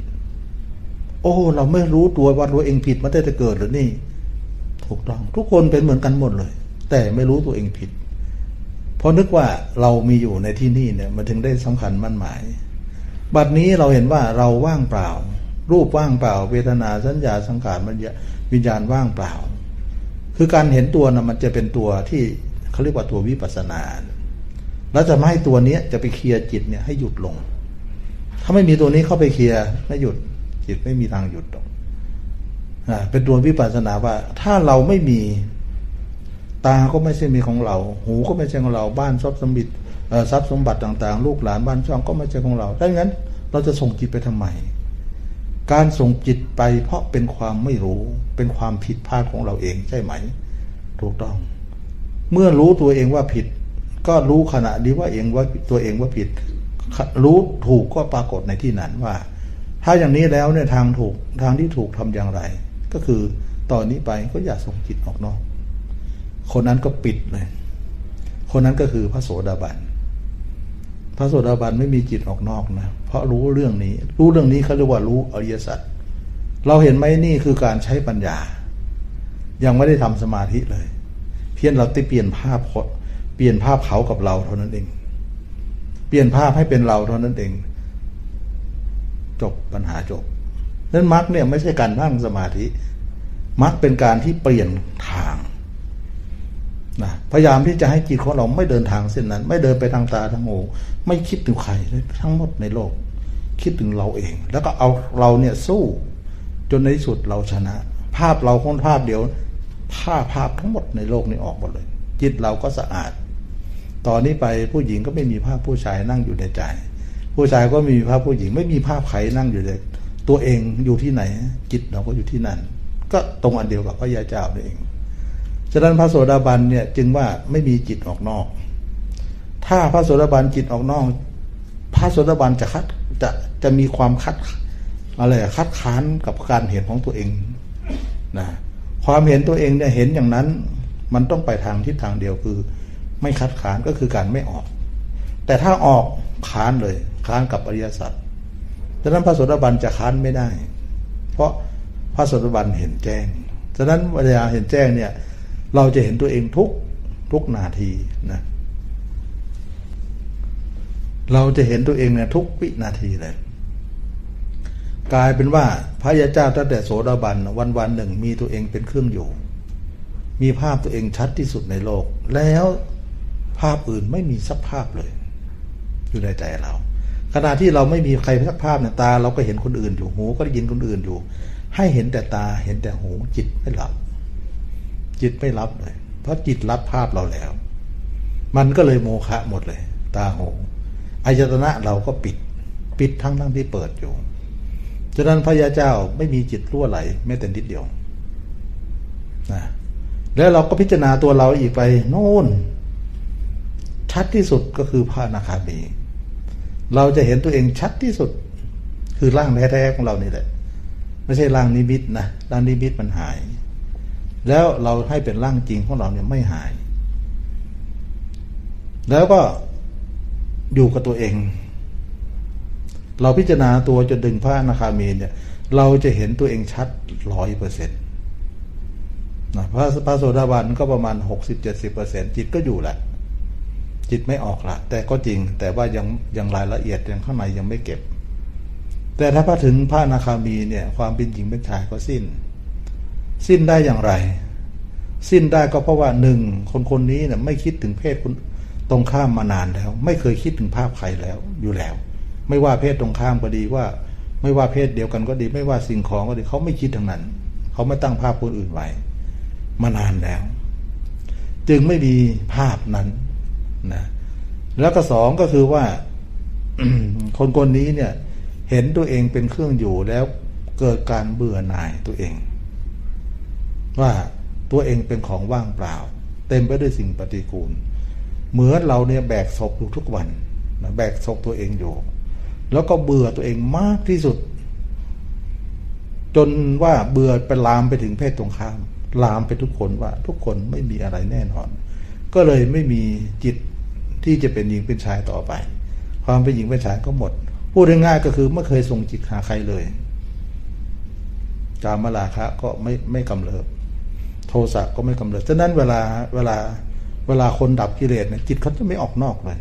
โอ้ เราไม่รู้ตัวว่าตัวเองผิดมาตั้งแต่เกิดหรือนี่ ถูกต้องทุกคนเป็นเหมือนกันหมดเลย แต่ไม่รู้ตัวเองผิด เพราะนึกว่าเรามีอยู่ในที่นี่เนี่ยมันถึงได้สำคัญมั่นหมาย บัดนี้เราเห็นว่าเราว่างเปล่า รูปว่างเปล่า เวทนาสัญญาสังขารมันวิญญาณว่างเปล่า คือการเห็นตัวนะมันจะเป็นตัวที่เขาเรียกว่าตัววิปัสนา แล้วจะไม่ให้ตัวนี้จะไปเคลียร์จิตเนี่ยให้หยุดลง ถ้าไม่มีตัวนี้เข้าไปเคลียร์ไม่หยุด จิตไม่มีทางหยุดหรอกเป็นตัววิปัสสนาว่า ถ้าเราไม่มีตาก็ไม่ใช่มีของเรา หูก็ไม่ใช่ของเรา บ้านทรัพย์สมบัติทรัพย์สมบัติต่าง ๆ ลูกหลานบ้านช่องก็ไม่ใช่ของเราดังนั้น เราจะส่งจิตไปทำไม การส่งจิตไปเพราะเป็นความไม่รู้ เป็นความผิดพลาดของเราเองใช่ไหม ถูกต้อง เมื่อรู้ตัวเองว่าผิด ก็รู้ขณะนี้ว่าเองว่าตัวเองว่าผิด รู้ถูกก็ปรากฏในที่นั้นว่า ถ้าอย่างนี้แล้วเนี่ยทางถูกทางที่ถูกทำอย่างไร ก็คือตอนนี้ไปก็อย่าส่งจิตออกนอก คนนั้นก็ปิดเลย คนนั้นก็คือพระโสดาบันพระโสดาบันไม่มีจิตออกนอกนะเพราะรู้เรื่องนี้ รู้เรื่องนี้เขาเรียกว่ารู้อริยสัจเราเห็นไหมนี่คือการใช้ปัญญา ยังไม่ได้ทำสมาธิเลย เพียงเราติเปลี่ยนภาพเปลี่ยนภาพเขากับเราเท่านั้นเอง เปลี่ยนภาพให้เป็นเราเท่านั้นเอง จบปัญหาจบนั้นมรรคเนี่ยไม่ใช่การนั่งสมาธิมรรคเป็นการที่เปลี่ยนทางนะพยายามที่จะให้จิตของเราไม่เดินทางเส้นนั้น ไม่เดินไปทางตาทางหูไม่คิดถึงใครทั้งหมดในโลก คิดถึงเราเอง แล้วก็เอาเราเนี่ยสู้จนในที่สุดเราชนะ ภาพเราคนภาพเดียวภาพภาพทั้งหมดในโลกนี้ออกหมดเลย จิตเราก็สะอาด ตอนนี้ไปผู้หญิงก็ไม่มีภาพผู้ชายนั่งอยู่ในใจ ผู้ชายก็มีภาพผู้หญิง ไม่มีภาพใครนั่งอยู่ในตัวเองอยู่ที่ไหน จิตเราก็อยู่ที่นั่น ก็ตรงอันเดียวกับพระยาเจ้าเองฉะนั้นพระโสดาบันเนี่ยจึงว่าไม่มีจิตออกนอก ถ้าพระโสดาบันจิตออกนอก พระโสดาบันจะคัดจะจะมีความคัดอะไรคัดค้านกับการเห็นของตัวเองนะความเห็นตัวเองเนี่ยเห็นอย่างนั้น มันต้องไปทางทิศทางเดียวคือ ไม่คัดค้านก็คือการไม่ออก แต่ถ้าออก ค้านเลย ค้านกับอริยสัจฉะนั้นพระโสดาบันจะค้านไม่ได้ เพราะพระโสดาบันเห็นแจ้งฉะนั้นเวลาเห็นแจ้งเนี่ย เราจะเห็นตัวเองทุกทุกนาทีนะเราจะเห็นตัวเองเนี่ยทุกวินาทีเลย กลายเป็นว่าพระยาเจ้าตั้งแต่โสดาบันวันวันหนึ่งมีตัวเองเป็นเครื่องอยู่ มีภาพตัวเองชัดที่สุดในโลก แล้วภาพอื่นไม่มีสักภาพเลย อยู่ในใจเรา ขณะที่เราไม่มีใครสักภาพเนี่ยตา เราก็เห็นคนอื่นอยู่หูก็ได้ยินคนอื่นอยู่ ให้เห็นแต่ตาเห็นแต่หูจิตไม่หลับ จิตไม่รับเลย เพราะจิตรับภาพเราแล้ว มันก็เลยโมฆะหมดเลย ตาหูอายตนะเราก็ปิด ปิดทั้งทั้งที่เปิดอยู่ฉะนั้นพระยาเจ้าไม่มีจิตรั่วไหลแม้แต่นิดเดียวนะแล้วเราก็พิจารณาตัวเราอีกไปโน่นชัดที่สุดก็คือพระนาคามี เราจะเห็นตัวเองชัดที่สุด คือร่างแท้ๆของเรานี่แหละ ไม่ใช่ร่างนิมิตนะร่างนิมิตมันหาย แล้วเราให้เป็นร่างจริงของเราเนี่ยไม่หาย แล้วก็อยู่กับตัวเอง เราพิจารณาตัวจนดึงพระอนาคามีเนี่ย เราจะเห็นตัวเองชัดร้อยเปอร์เซ็นต์นะพระพระโสดาบันก็ประมาณหกสิบเจ็ดสิบเปอร์เซ็นจิตก็อยู่แหละ จิตไม่ออกละแต่ก็จริง แต่ว่ายังยังรายละเอียดยังข้างในยังไม่เก็บ แต่ถ้าพถึงพระนาคามีเนี่ย ความเป็นหญิงเป็นชายก็สิ้น สิ้นได้อย่างไร สิ้นได้ก็เพราะว่าหนึ่งคนคนนี้เนี่ยไม่คิดถึงเพศคนตรงข้ามมานานแล้ว ไม่เคยคิดถึงภาพใครแล้วอยู่แล้ว ไม่ว่าเพศตรงข้ามก็ดีว่า ไม่ว่าเพศเดียวกันก็ดี ไม่ว่าสิ่งของก็ดีเขาไม่คิดทั้งนั้นเขาไม่ตั้งภาพคนอื่นไว้มานานแล้ว จึงไม่มีภาพนั้น นะแล้วก็สองก็คือว่าคนคนนี้เนี่ย เห็นตัวเองเป็นเครื่องอยู่แล้วเกิดการเบื่อหน่ายตัวเอง ว่าตัวเองเป็นของว่างเปล่า เต็มไปด้วยสิ่งปฏิกูล เหมือนเราเนี่ยแบกศพอยู่ทุกวันนะแบกศพตัวเองอยู่ แล้วก็เบื่อตัวเองมากที่สุด จนว่าเบื่อไปลามไปถึงเพศตรงข้าม ลามไปทุกคนว่า ทุกคนไม่มีอะไรแน่นอน ก็เลยไม่มีจิตที่จะเป็นหญิงเป็นชายต่อไป ความเป็นหญิงเป็นชายก็หมด พูดง่ายๆก็คือไม่เคยส่งจิตหาใครเลยกามลาคะก็ไม่ไม่กำเริบ โทสะก็ไม่กำเริบฉะนั้นเวลาเวลาเวลาคนดับกิเลสเนี่ยจิตเขาจะไม่ออกนอกเลย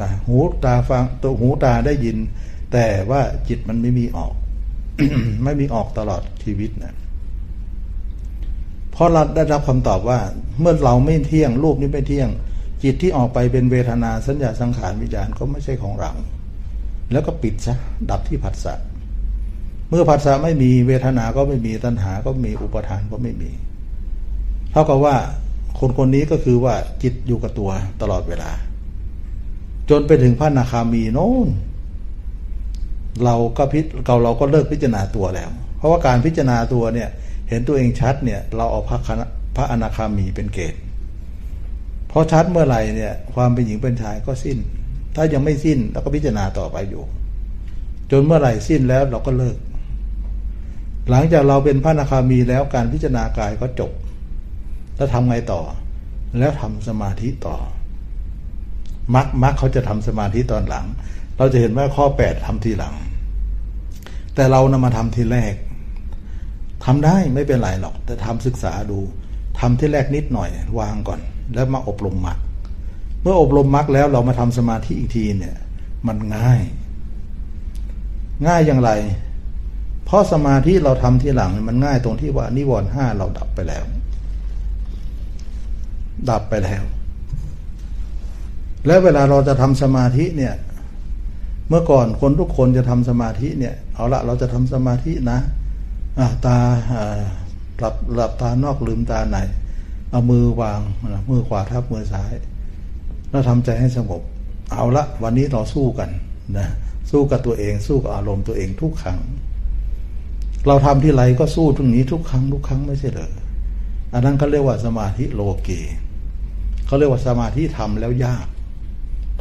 นะหูตาฟังตัวหูตาได้ยิน แต่ว่าจิตมันไม่มีออก ไม่มีออกตลอดชีวิตนะ เพราะเราได้รับคำตอบว่าเมื่อเราไม่เที่ยงรูปนี้ไม่เที่ยง จิตที่ออกไปเป็นเวทนาสัญญาสังขารวิญญาณก็ไม่ใช่ของเรา แล้วก็ปิดซะดับที่ผัสสะเมื่อผัสสะไม่มีเวทนาก็ไม่มีตัณหาก็มีอุปทานก็ไม่มี เท่ากับว่าคนคนนี้ก็คือว่าจิตอยู่กับตัวตลอดเวลา จนไปถึงพระนาคามีโน้นเราก็พิเราเราก็เลิกพิจารณาตัวแล้ว เพราะว่าการพิจารณาตัวเนี่ย เห็นตัวเองชัดเนี่ย เราเอาพระพระอนาคามีเป็นเกณฑ์เพราะชัดเมื่อไหร่เนี่ย ความเป็นหญิงเป็นชายก็สิ้น ถ้ายังไม่สิ้นเราก็พิจารณาต่อไปอยู่ จนเมื่อไหร่สิ้นแล้วเราก็เลิก หลังจากเราเป็นพระอนาคามีแล้วการพิจารณากายก็จบ แล้วทำไงต่อ แล้วทำสมาธิต่อมักมักเขาจะทำสมาธิตอนหลัง เราจะเห็นว่าข้อแปดทำทีหลัง แต่เรานำมาทำทีแรก ทำได้ไม่เป็นไรหรอก แต่ทำศึกษาดูทำที่แรกนิดหน่อยวางก่อน แล้วมาอบรมมักเมื่ออบรมมักแล้วเรามาทำสมาธิอีกทีเนี่ย มันง่าย ง่ายอย่างไร เพราะสมาธิเราทำที่หลังมันง่ายตรงที่ว่านิวรณ์ห้าเราดับไปแล้ว ดับไปแล้ว แล้วเวลาเราจะทำสมาธิเนี่ย เมื่อก่อนคนทุกคนจะทำสมาธิเนี่ย เอาละเราจะทำสมาธินะ ตาหลับหลับตานอกลืมตาในเอามือวางมือขวาทับมือซ้าย แล้วทำใจให้สงบ เอาละวันนี้เราสู้กันนะสู้กับตัวเองสู้กับอารมณ์ตัวเองทุกครั้ง เราทำที่ไรก็สู้ตรงนี้ทุกครั้งทุกครั้งไม่ใช่เหรออันนั้นเขาเรียกว่าสมาธิโลเกเขาเรียกว่าสมาธิทำแล้วยาก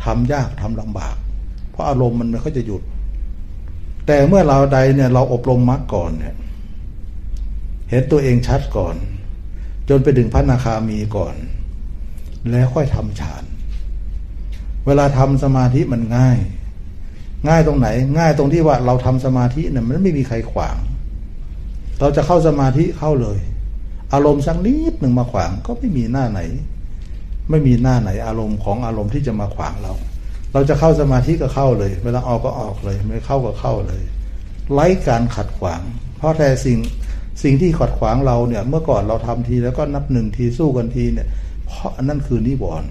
ทำยากทำลำบาก เพราะอารมณ์มันไม่ค่อยจะหยุด แต่เมื่อเราใดเนี่ยเราอบรมมรรคก่อนเนี่ย ห็นตัวเองชัดก่อน จนไปถึงพระนาคามีก่อน แล้วค่อยทำฌาน เวลาทำสมาธิมันง่าย ง่ายตรงไหน ง่ายตรงที่ว่าเราทำสมาธิเนี่ยมันไม่มีใครขวาง เราจะเข้าสมาธิเข้าเลย อารมณ์สักนิดหนึ่งมาขวางก็ไม่มีหน้าไหน ไม่มีหน้าไหน อารมณ์ของอารมณ์ที่จะมาขวางเรา เราจะเข้าสมาธิก็เข้าเลย เวลาออกก็ออกเลย ไม่เข้าก็เข้าเลยไร้การขัดขวาง เพราะแต่สิ่ง สิ่งที่ขัดขวางเราเนี่ย เมื่อก่อนเราทำทีแล้วก็นับหนึ่งทีสู้กันทีเนี่ย เพราะนั่นคือนิวรณ์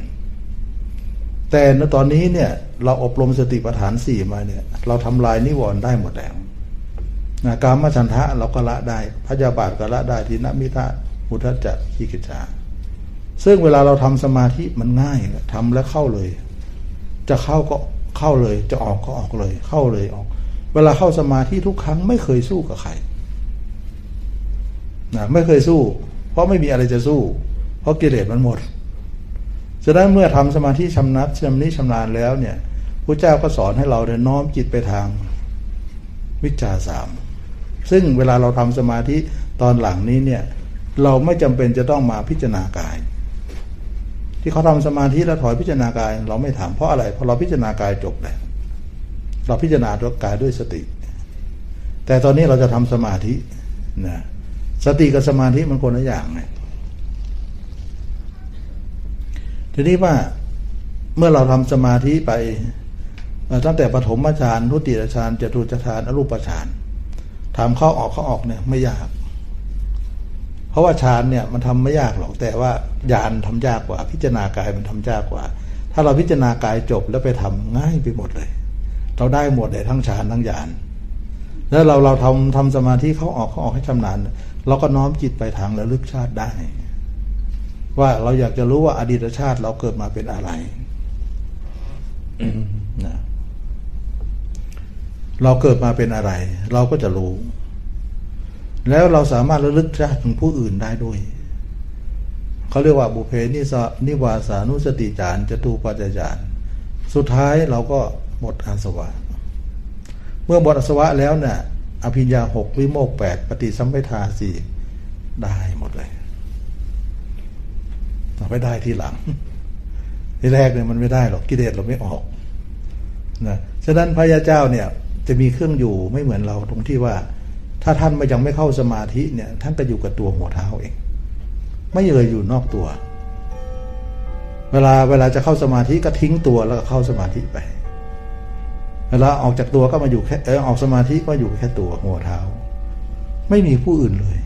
แต่ในตอนนี้เนี่ย เราอบรมสติปัฏฐานสี่มาเนี่ย เราทำลายนิวรณ์ได้หมดแล้วนะการมฉันทะเราก็ละได้พยาบาทก็ละได้ทีนมิทะมุทัจักขีกิจาซึ่งเวลาเราทำสมาธิมันง่ายทำแล้วเข้าเลย จะเข้าก็เข้าเลย จะออกก็ออกเลย เข้าเลยออก เวลาเข้าสมาธิทุกครั้งไม่เคยสู้กับใคร นะไม่เคยสู้ เพราะไม่มีอะไรจะสู้ เพราะกิเลสมันหมดฉะนั้นเมื่อทำสมาธิชำนัดชำนิชำนาญแล้วเนี่ยพระเจ้าก็สอนให้เราเนี่ยน้อมจิตไปทางวิจาสามซึ่งเวลาเราทำสมาธิตอนหลังนี้เนี่ย เราไม่จำเป็นจะต้องมาพิจารณากาย ที่เขาทำสมาธิแล้วถอยพิจารณากาย เราไม่ทำเพราะอะไรเพราะเราพิจารณากายจบแล้วเราพิจารณาตัวกายด้วยสติ แต่ตอนนี้เราจะทำสมาธินะ สติกับสมาธิมันคนละอย่างไงทีนี้ว่าเมื่อเราทำสมาธิไปตั้งแต่ปฐมฌานทุติยฌานจตุฌานอรูปฌานทำเข้าออกเข้าออกเนี่ยไม่ยาก เพราะว่าฌานเนี่ยมันทำไม่ยากหรอกแต่ว่าญาณทำยากกว่า พิจารณากายมันทำยากกว่า ถ้าเราพิจารณากายจบแล้วไปทำง่ายไปหมดเลย เราได้หมดเลยทั้งฌานทั้งญาณแล้วเราเราทำทำสมาธิเข้าออกเข้าออกให้ชำนาญ เราก็น้อมจิตไปทางระลึกชาติได้ ว่าเราอยากจะรู้ว่าอดีตชาติเราเกิดมาเป็นอะไรนะเราเกิดมาเป็นอะไร เราก็จะรู้ แล้วเราสามารถระลึกชาติถึงผู้อื่นได้ด้วยเขาเรียกว่าบุเพนิสนิวาสานุสติจารจะตูปัจจารสุดท้ายเราก็หมดอาสวะ เมื่อหมดอาสวะแล้วเนี่ย อภิญญาหกวิโมกแปดปฏิสัมพิทาสี่ได้หมดเลยเราไม่ได้ทีหลัง ที่แรกเนี่ยมันไม่ได้หรอกกิเลสเราไม่ออกนะฉะนั้นพระยาเจ้าเนี่ย จะมีเครื่องอยู่ไม่เหมือนเราตรงที่ว่า ถ้าท่านมายังไม่เข้าสมาธิเนี่ย ท่านก็อยู่กับตัวหัวเท้าเอง ไม่เลยอยู่นอกตัว เวลาเวลาจะเข้าสมาธิก็ทิ้งตัวแล้วก็เข้าสมาธิไป เวลาออกจากตัวก็มาอยู่แค่เออออกสมาธิก็อยู่แค่ตัวหัวเท้า ไม่มีผู้อื่นเลย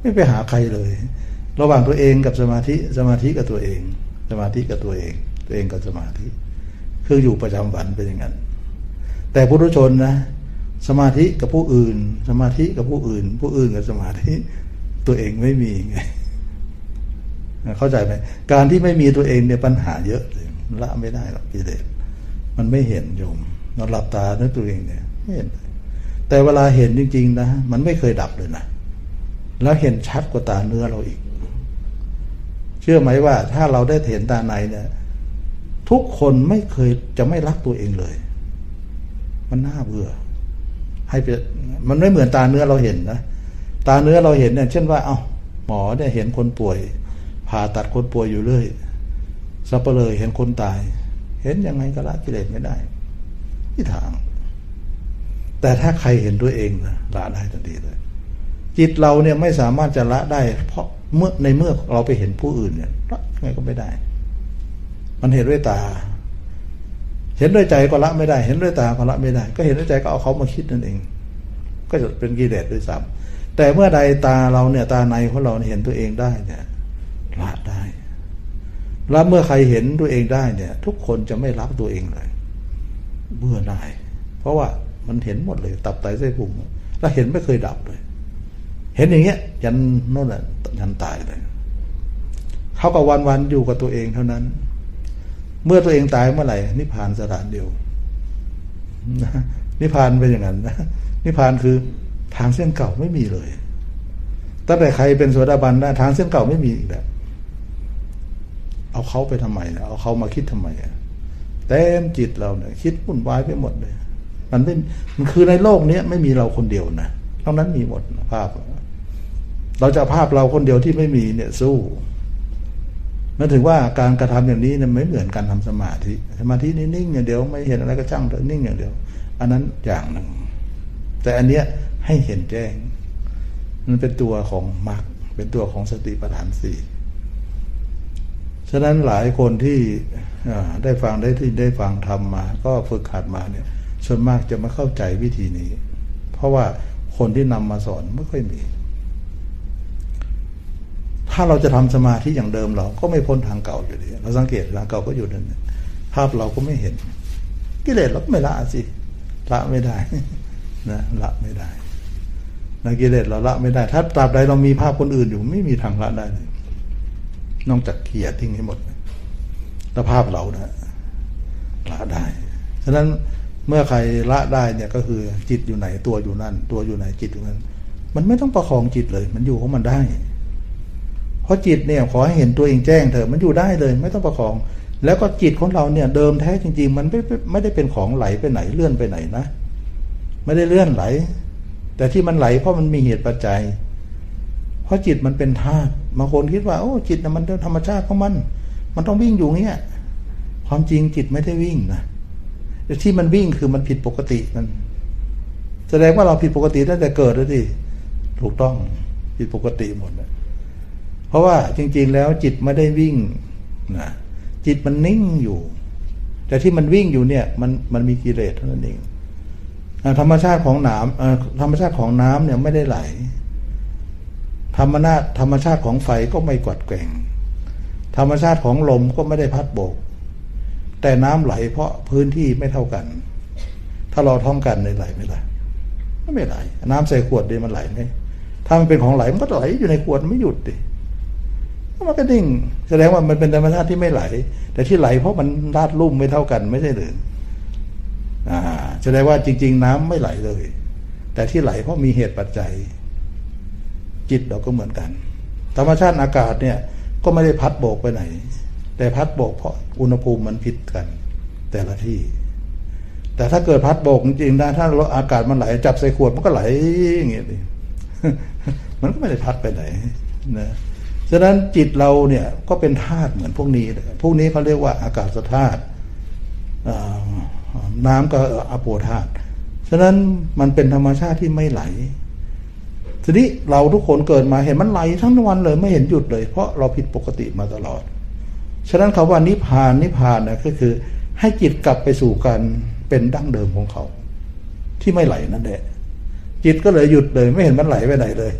ไม่ไปหาใครเลย ระหว่างตัวเองกับสมาธิสมาธิกับตัวเอง สมาธิกับตัวเอง ตัวเองกับสมาธิ คืออยู่ประจำวันเป็นอย่างนั้น แต่พุทุชนนะ สมาธิกับผู้อื่น สมาธิกับผู้อื่น ผู้อื่นกับสมาธิ ตัวเองไม่มีไงเข้าใจไหมการที่ไม่มีตัวเองเนี่ยปัญหาเยอะเลยละไม่ได้หรอกกิเลสมันไม่เห็นโยม เราหลับตาเนื้อตัวเองเนี่ยไม่เห็น แต่เวลาเห็นจริง ๆ นะ มันไม่เคยดับเลยนะ แล้วเห็นชัดกว่าตาเนื้อเราอีก เชื่อไหมว่า ถ้าเราได้เห็นตาในเนี่ย ทุกคนไม่เคยจะไม่รักตัวเองเลย มันน่าเบื่อ ให้เป็นมันไม่เหมือนตาเนื้อเราเห็นนะ ตาเนื้อเราเห็นเนี่ย เช่นว่า เอา้าหมอเนี่ยเห็นคนป่วยผ่าตัดคนป่วยอยู่เรื่อยสับเปลยเห็นคนตาย เห็นยังไงก็ละกิเลสไม่ได้ ที่ทาง แต่ถ้าใครเห็นตัวเองนะละได้ทันทีเลย จิตเราเนี่ยไม่สามารถจะละได้ เพราะเมื่อในเมื่อเราไปเห็นผู้อื่นเนี่ยละไงก็ไม่ได้ มันเห็นด้วยตา เห็นด้วยใจก็ละไม่ได้ เห็นด้วยตาก็ละไม่ได้ ก็เห็นด้วยใจก็เอาเขามาคิดนั่นเอง ก็จะเป็นกิเลสด้วยซ้ำแต่เมื่อใดตาเราเนี่ย ตาในของเราเห็นตัวเองได้เนี่ยละได้แล้วเมื่อใครเห็นตัวเองได้เนี่ย ทุกคนจะไม่รักตัวเองเลย เบื่อหน่าย เพราะว่ามันเห็นหมดเลย ตับไตไส้พุงแล้วเห็นไม่เคยดับเลย เห็นอย่างเงี้ย ยันโน่นแหละยันตายเลยเขาก็วันวันอยู่กับตัวเองเท่านั้น เมื่อตัวเองตายเมื่อไหร่นิพพานสถานเดียวนิพพานเป็นอย่างนั้นนะนิพพานคือทางเส้นเก่าไม่มีเลยตั้งแต่ใครเป็นโสดาบันได้ทางเส้นเก่าไม่มีอีกแล้วเอาเขาไปทำไมเอาเขามาคิดทำไม เต็มจิตเราเนี่ยคิดวุ่นวายไปหมดเลย มันไม่มันคือในโลกนี้ไม่มีเราคนเดียวนะตรงนั้นมีหมดภาพ เราจะภาพเราคนเดียวที่ไม่มีเนี่ยสู้นั่นถึงว่าการกระทำอย่างนี้เนี่ยไม่เหมือนการทำสมาธิ สมาธินิ่งอย่างเดียวไม่เห็นอะไรก็ช่างเถอะนิ่งอย่างเดียว อันนั้นอย่างหนึ่ง แต่อันเนี้ยให้เห็นแจ้ง มันเป็นตัวของมรรคเป็นตัวของสติปัฏฐานสี่ ฉะนั้นหลายคนที่ได้ฟังได้ที่ได้ฟังทำมา ก็ฝึกหัดมาเนี่ยส่วนมากจะไม่เข้าใจวิธีนี้ เพราะว่าคนที่นำมาสอนไม่ค่อยมี ถ้าเราจะทำสมาธิอย่างเดิมเราก็ไม่พ้นทางเก่าอยู่ดี เราสังเกตทางเก่าก็อยู่นั่นภาพเราก็ไม่เห็น กิเลสเราก็ไม่ละสิละไม่ได้นะละไม่ได้นะกิเลสเราละไม่ได้ ถ้าตราบใดเรามีภาพคนอื่นอยู่ไม่มีทางละได้เลย นอกจากเขียทิ้งให้หมดสภาพเรานะละได้ฉะนั้นเมื่อใครละได้เนี่ยก็คือจิตอยู่ไหนตัวอยู่นั่น ตัวอยู่ไหนจิตอยู่นั่นมันไม่ต้องประคองจิตเลย มันอยู่ของมันได้ เพราะจิตเนี่ยขอให้เห็นตัวเองแจ้งเถอะมันอยู่ได้เลย ไม่ต้องประคอง แล้วก็จิตของเราเนี่ยเดิมแท้จริง ๆ มันไม่ไม่ได้เป็นของไหลไปไหนเลื่อนไปไหนนะไม่ได้เลื่อนไหล แต่ที่มันไหลเพราะมันมีเหตุปัจจัย เพราะจิตมันเป็นธาตุ บางคนคิดว่าโอ้จิตนะมันธรรมชาติของมัน มันต้องวิ่งอยู่เงี้ย ความจริงจิตไม่ได้วิ่งนะแต่ที่มันวิ่งคือมันผิดปกติมัน แสดงว่าเราผิดปกติตั้งแต่เกิดแล้วดิถูกต้องผิดปกติหมดเลยเพราะว่าจริง ๆ แล้วจิตไม่ได้วิ่งนะจิตมันนิ่งอยู่ แต่ที่มันวิ่งอยู่เนี่ยมันมันมีกิเลสเท่านั้นเองธรรมชาติของน้ำธรรมชาติของน้ำเนี่ยไม่ได้ไหล ธรรมนาธรรมชาติของไฟก็ไม่กวัดแกงธรรมชาติของลมก็ไม่ได้พัดโบก แต่น้ำไหลเพราะพื้นที่ไม่เท่ากัน ถ้าเราท้องกันในไหลไม่ไหลไม่ไหล น้ำใส่ขวดดีมันไหลไหมถ้ามันเป็นของไหลมันก็ไหลอยู่ในขวดไม่หยุดดิมันก็ดิ่ง แสดงว่ามันเป็นธรรมชาติที่ไม่ไหล แต่ที่ไหลเพราะมันลาดลุ่มไม่เท่ากันไม่ใช่หรืออ่าแสดงว่าจริง ๆ น้ำไม่ไหลเลย แต่ที่ไหลเพราะมีเหตุปัจจัย จิตเราก็เหมือนกัน ธรรมชาติอากาศเนี่ยก็ไม่ได้พัดโบกไปไหน แต่พัดโบกเพราะอุณหภูมิมันผิดกัน แต่ละที่ แต่ถ้าเกิดพัดโบกจริงๆนะถ้าอากาศมันไหลจับใส่ขวดมันก็ไหลอย่างเงี้ยมันก็ไม่ได้พัดไปไหนนะฉะนั้นจิตเราเนี่ยก็เป็นธาตุเหมือนพวกนี้ พวกนี้เขาเรียกว่าอากาศธาตุน้ำก็อโปธาตุ ฉะนั้นมันเป็นธรรมชาติที่ไม่ไหล ทีนี้เราทุกคนเกิดมาเห็นมันไหลทั้งวันเลยไม่เห็นหยุดเลย เพราะเราผิดปกติมาตลอด ฉะนั้นคาว่านิพานนิพานนะก็คือ ให้จิตกลับไปสู่การเป็นดั้งเดิมของเขา ที่ไม่ไหลนั่นแหละจิตก็เลยหยุดเลย ไม่เห็นมันไหลไปไหนเลย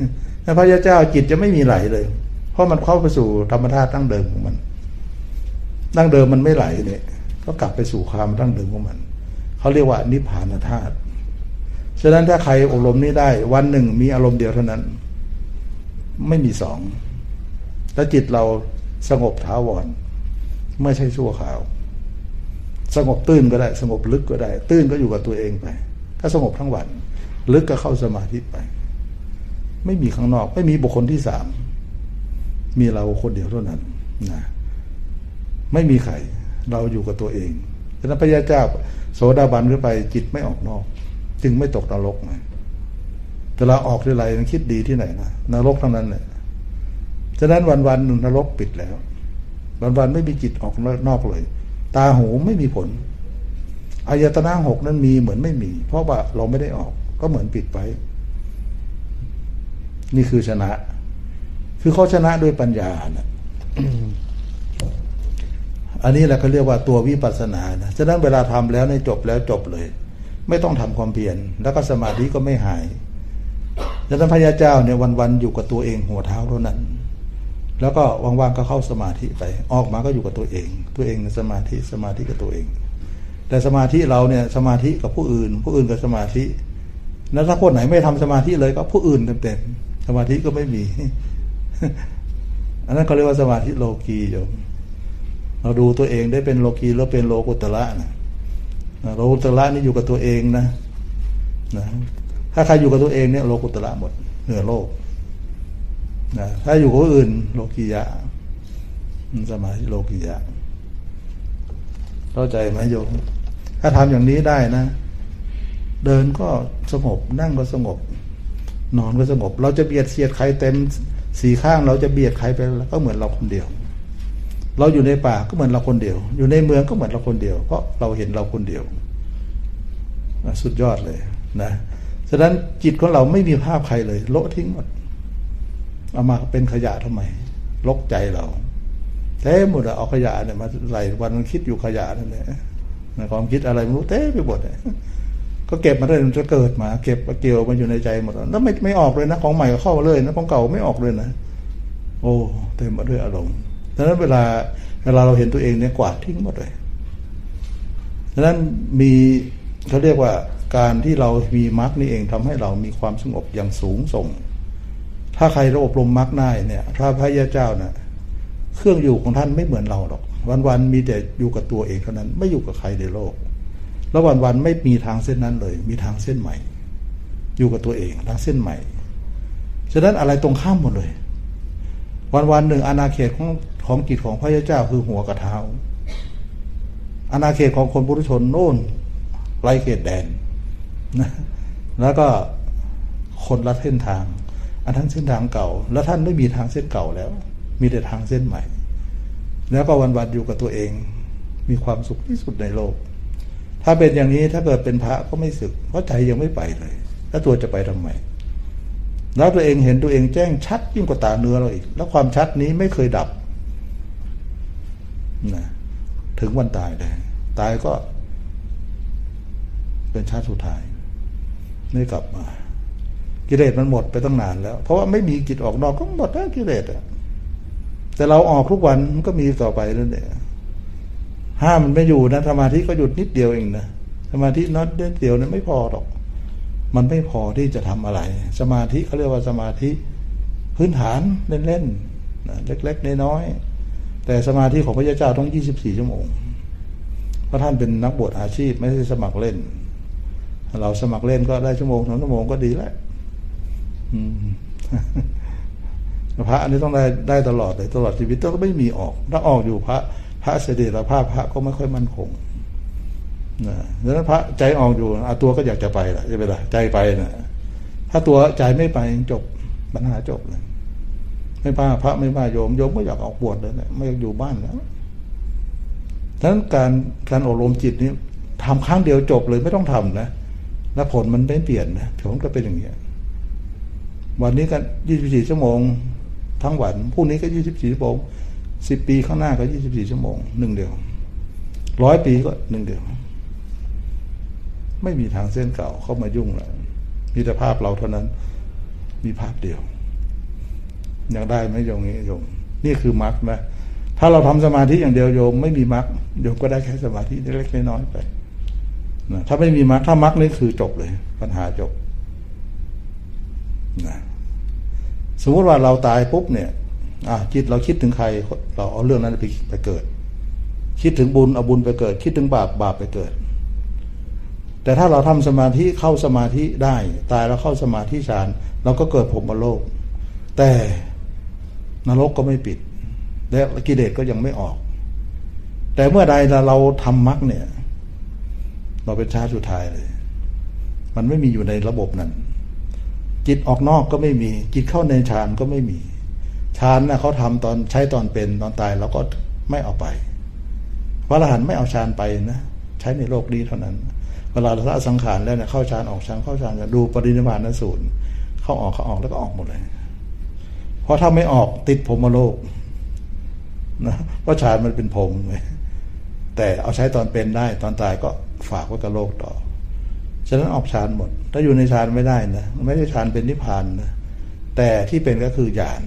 พระยาเจ้าจิตจะไม่มีไหลเลย เพราะมันเข้าไปสู่ธรรมชาติตั้งเดิมของมันตั้งเดิมมันไม่ไหลเนี่ยก็กลับไปสู่ความตั้งเดิมของมันเขาเรียกว่านิพพานธาตุ ฉะนั้นถ้าใครอบรมนี้ได้ วันหนึ่งมีอารมณ์เดียวเท่านั้น ไม่มีสองถ้าจิตเราสงบท้าวร ไม่ใช่ชั่วข่าว สงบตื้นก็ได้ สงบลึกก็ได้ ตื้นก็อยู่กับตัวเองไป ถ้าสงบทั้งวัน ลึกก็เข้าสมาธิไป ไม่มีข้างนอก ไม่มีบุคคลที่สาม มีเราคนเดียวเท่านั้นนะไม่มีใคร เราอยู่กับตัวเองฉะนั้นพระยาเจ้า โสดาบันขึ้นไปจิตไม่ออกนอก จึงไม่ตกนรกนะแต่เราออกที่ไรมันคิดดีที่ไหนนะนรกทั้งนั้นเลยฉะนั้นวันวันนรกปิดแล้ว วันวันไม่มีจิตออกนอกเลย ตาหูไม่มีผลอายตนะหกนั้นมีเหมือนไม่มี เพราะว่าเราไม่ได้ออกก็เหมือนปิดไปนี่คือชนะ คือเขาชนะด้วยปัญญานะอันนี้แหละเขาเรียกว่าตัววิปัสสนานะฉะนั้นเวลาทำแล้วในจบแล้วจบเลย ไม่ต้องทำความเพียรแล้วก็สมาธิก็ไม่หายฉะนั้นพระยาเจ้าเนี่ยวันๆอยู่กับตัวเองหัวเท้าเท่านั้น แล้วก็ว่างๆก็เข้าสมาธิไป ออกมาก็อยู่กับตัวเอง ตัวเองสมาธิสมาธิกับตัวเอง แต่สมาธิเราเนี่ยสมาธิกับผู้อื่น ผู้อื่นกับสมาธิแล้วถ้าคนไหนไม่ทำสมาธิเลยก็ผู้อื่นเต็มๆสมาธิก็ไม่มี อันนั้นเขาเรียกว่าสมาธิโลกีโยมเราดูตัวเองได้เป็นโลกีแล้วเป็นโลกุตระนะ โลกุตระนี่อยู่กับตัวเองนะนะถ้าใครอยู่กับตัวเองเนี่ยโลกุตระหมดเหนือโลกนะถ้าอยู่กับอื่น โลกียะสมาธิโลกียะเข้าใจไหมโยมถ้าทำอย่างนี้ได้นะ เดินก็สงบนั่งก็สงบ นอนก็สงบ เราจะเบียดเสียดใครเต็มสี่ข้าง เราจะเบียดใครไปก็เหมือนเราคนเดียว เราอยู่ในป่าก็เหมือนเราคนเดียว อยู่ในเมืองก็เหมือนเราคนเดียว เพราะเราเห็นเราคนเดียวสุดยอดเลยนะฉะนั้นจิตของเราไม่มีภาพใครเลยโละทิ้งหมดเอามาเป็นขยะทำไมลกใจเราเต้หมดเอาขยะเนี่ยมาใส่วันมันคิดอยู่ขยะนั่นแหละความคิดอะไรไม่รู้เต้ไปหมดเลยก็เก็บมาเรื่อยมันจะเกิดมา เก็บเกี่ยวมาอยู่ในใจหมดแล้วไม่ไม่ออกเลยนะของใหม่ก็เข้าเลยนะของเก่าไม่ออกเลยนะโอ้เต็มมาด้วยอารมณ์ ดังนั้นเวลาเวลาเราเห็นตัวเองเนี่ยกวาดทิ้งหมดเลยดังนั้นมีเขาเรียกว่าการที่เรามีมรรคนี่เองทำให้เรามีความสงบอย่างสูงส่ง ถ้าใครระอบรมมรรคได้เนี่ยพระพระยาเจ้าเนะ่ยเครื่องอยู่ของท่านไม่เหมือนเราหรอก วันๆมีแต่อยู่กับตัวเองเท่านั้น ไม่อยู่กับใครในโลก แล้ววันวันไม่มีทางเส้นนั้นเลย มีทางเส้นใหม่ อยู่กับตัวเองทางเส้นใหม่ฉะนั้นอะไรตรงข้ามหมดเลย วันวันหนึ่งอาณาเขตของ ของจิตของพระเจ้าคือหัวกับเท้าอาณาเขตของคนบุรุชนโน่นไรเขตแดนนะแล้วก็คนละเส้นทาง อันทั้นเส้นทางเก่า แล้วท่านไม่มีทางเส้นเก่าแล้ว มีแต่ทางเส้นใหม่ แล้วก็วันวันอยู่กับตัวเอง มีความสุขที่สุดในโลก ถ้าเป็นอย่างนี้ถ้าเกิดเป็นพระก็ไม่สึก เพราะใจยังไม่ไปเลย แล้วตัวจะไปทำไม แล้วตัวเองเห็นตัวเองแจ้งชัดยิ่งกว่าตาเนื้อเราอีก แล้วความชัดนี้ไม่เคยดับ นะถึงวันตายเลยตายก็ เป็นชาติสุดท้ายไม่กลับมา กิเลสมันหมดไปตั้งนานแล้ว เพราะว่าไม่มีจิตออกนอกก็หมดแล้วกิเลสอะแต่เราออกทุกวันมันก็มีต่อไปนั่นเองห้ามมันไม่อยู่นะสมาธิก็หยุดนิดเดียวเองนะสมาธิน็อตนิดเดียวนั้นไม่พอหรอก มันไม่พอที่จะทำอะไร สมาธิเขาเรียกว่าสมาธิพื้นฐานเล่นๆเล็ก ๆ น้อยๆ แต่สมาธิของพระเจ้าต้องยี่สิบสี่ชั่วโมง เพราะท่านเป็นนักบวชอาชีพไม่ใช่สมัครเล่น เราสมัครเล่นก็ได้ชั่วโมงสองชั่วโมงก็ดีแล้วพระอันนี้ต้องได้ได้ตลอดเลยตลอดชีวิตต้องไม่มีออก ถ้าออกอยู่พระ พระเสด็จละภาพพระก็ไม่ค่อยมั่นคงนะดังนั้นพระใจออกอยู่อาตัวก็อยากจะไปละจะไปละใจไปนะถ้าตัวใจไม่ไปจบปัญหาจบเลย ไม่ป้าพระไม่ป้าโยมโยมก็อยากออกบวชเลยนะไม่อยากอยู่บ้านแล้วดังนั้นการการอบรมจิตนี้ทำครั้งเดียวจบเลยไม่ต้องทำนะแล้วผลมันไม่เปลี่ยนนะผลก็เป็นอย่างนี้วันนี้กันยี่สิบสี่ชั่วโมง ทั้งวันพรุ่งนี้ก็ยี่สิบสี่ชั่วโมงสิบปีข้างหน้าก็ยี่สิบสี่ชั่วโมงหนึ่งเดียวร้อยปีก็หนึ่งเดียว ไม่มีทางเส้นเก่าเข้ามายุ่งแล้วมีแต่ภาพเราเท่านั้น มีภาพเดียว อยากได้ไหมโยมนี้โยมนี่คือมรรคนะถ้าเราทำสมาธิอย่างเดียวโยม ไม่มีมรรคโยมก็ได้แค่สมาธิเล็กๆน้อยๆไปนะถ้าไม่มีมรรคถ้ามรรคนี่คือจบเลย ปัญหาจบนะสมมติว่าเราตายปุ๊บเนี่ยอะจิตเราคิดถึงใคร เราเอาเรื่องนั้นไปไปเกิด คิดถึงบุญเอาบุญไปเกิด คิดถึงบาปบาปไปเกิด แต่ถ้าเราทำสมาธิเข้าสมาธิได้ ตายแล้วเข้าสมาธิฌานเราก็เกิดผมมโลก แต่ นรกก็ไม่ปิด และกิเลสก็ยังไม่ออก แต่เมื่อใดเราทำมรรคเนี่ย เราเป็นชาติสุดท้ายเลย มันไม่มีอยู่ในระบบนั้น จิตออกนอกก็ไม่มี จิตเข้าในฌานก็ไม่มีฌานนะเขาทำตอนใช้ตอนเป็นตอนตายเราก็ไม่เอาไป พระอรหันต์ไม่เอาฌานไปนะใช้ในโลกนี้เท่านั้น เวลาละสังขารแล้วเนี่ยเข้าฌานออกฌานเข้าฌานดูปรินิพพานสูตรเข้าออกเข้าออกแล้วก็ออกหมดเลย เพราะถ้าไม่ออกติดผมมาโลกนะเพราะฌานมันเป็นผมเลยแต่เอาใช้ตอนเป็นได้ตอนตายก็ฝากไว้กับโลกต่อ ฉะนั้นออกฌานหมด ถ้าอยู่ในฌานไม่ได้นะไม่ได้ฌานเป็นนิพพานนะแต่ที่เป็นก็คือญาณ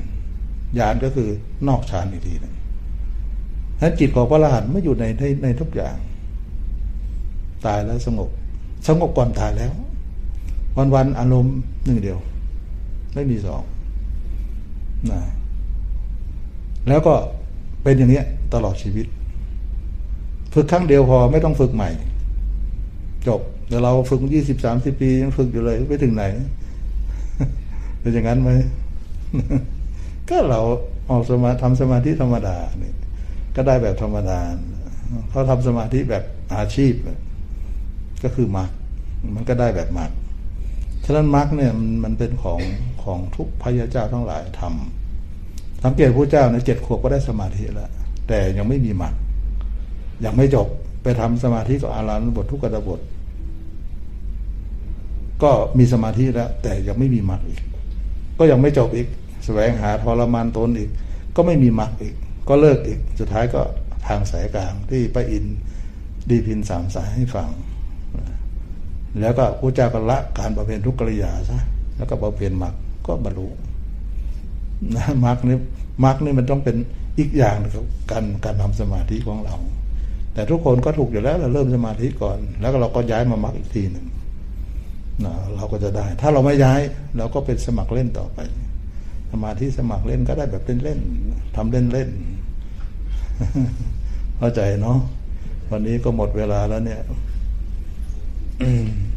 ญาณก็คือนอกฌานอีกทีนึงนั้นจิตของพระอรหันต์ไม่อยู่ในในในทุกอย่าง ตายแล้วสงบ สงบก่อนตายแล้ว วันวันอารมณ์หนึ่งเดียว ไม่มีสอง นะแล้วก็เป็นอย่างนี้ตลอดชีวิต ฝึกครั้งเดียวพอไม่ต้องฝึกใหม่ จบแต่เราฝึกยี่สิบสามสิบปียังฝึกอยู่เลยไปถึงไหนเป็นอย่างนั้นไหมก็เราออกสมาทำสมาธิธรรมดานี่ก็ได้แบบธรรมดาเขาทำสมาธิแบบอาชีพ ก็คือมรรคมันก็ได้แบบมรรค ฉะนั้นมรรคเนี่ยมันเป็นของของทุกพระยาเจ้าทั้งหลายทำสังเกตพระเจ้าในเจ็ดขวบก็ได้สมาธิแล้ว แต่ยังไม่มีมรรคยังไม่จบไปทำสมาธิกับอารันบททุกกระบท ก็มีสมาธิแล้ว แต่ยังไม่มีมรรคอีก ก็ยังไม่จบอีกแสวงหาทรมานตนอีก ก็ไม่มีมรรคอีก ก็เลิกอีก สุดท้ายก็ทางสายกลางที่พระอินดีพินสามสายให้ฟัง แล้วก็พระเจ้าก็ละการประเพณทุกกริยาซะแล้วก็ประเพณมรรคก็บรรลุนะมรรคนี่มรรคนี่มันต้องเป็นอีกอย่างกับ การการทำสมาธิของเรา แต่ทุกคนก็ถูกอยู่แล้วเราเริ่มสมาธิก่อน แล้วเราก็ย้ายมามรรคอีกทีหนึ่งนะเราก็จะได้ ถ้าเราไม่ย้ายเราก็เป็นสมัครเล่นต่อไป สมาธิสมัครเล่นก็ได้แบบเป็นเล่นทำเล่นเล่นเข้าใจเนาะวันนี้ก็หมดเวลาแล้วเนี่ย 嗯。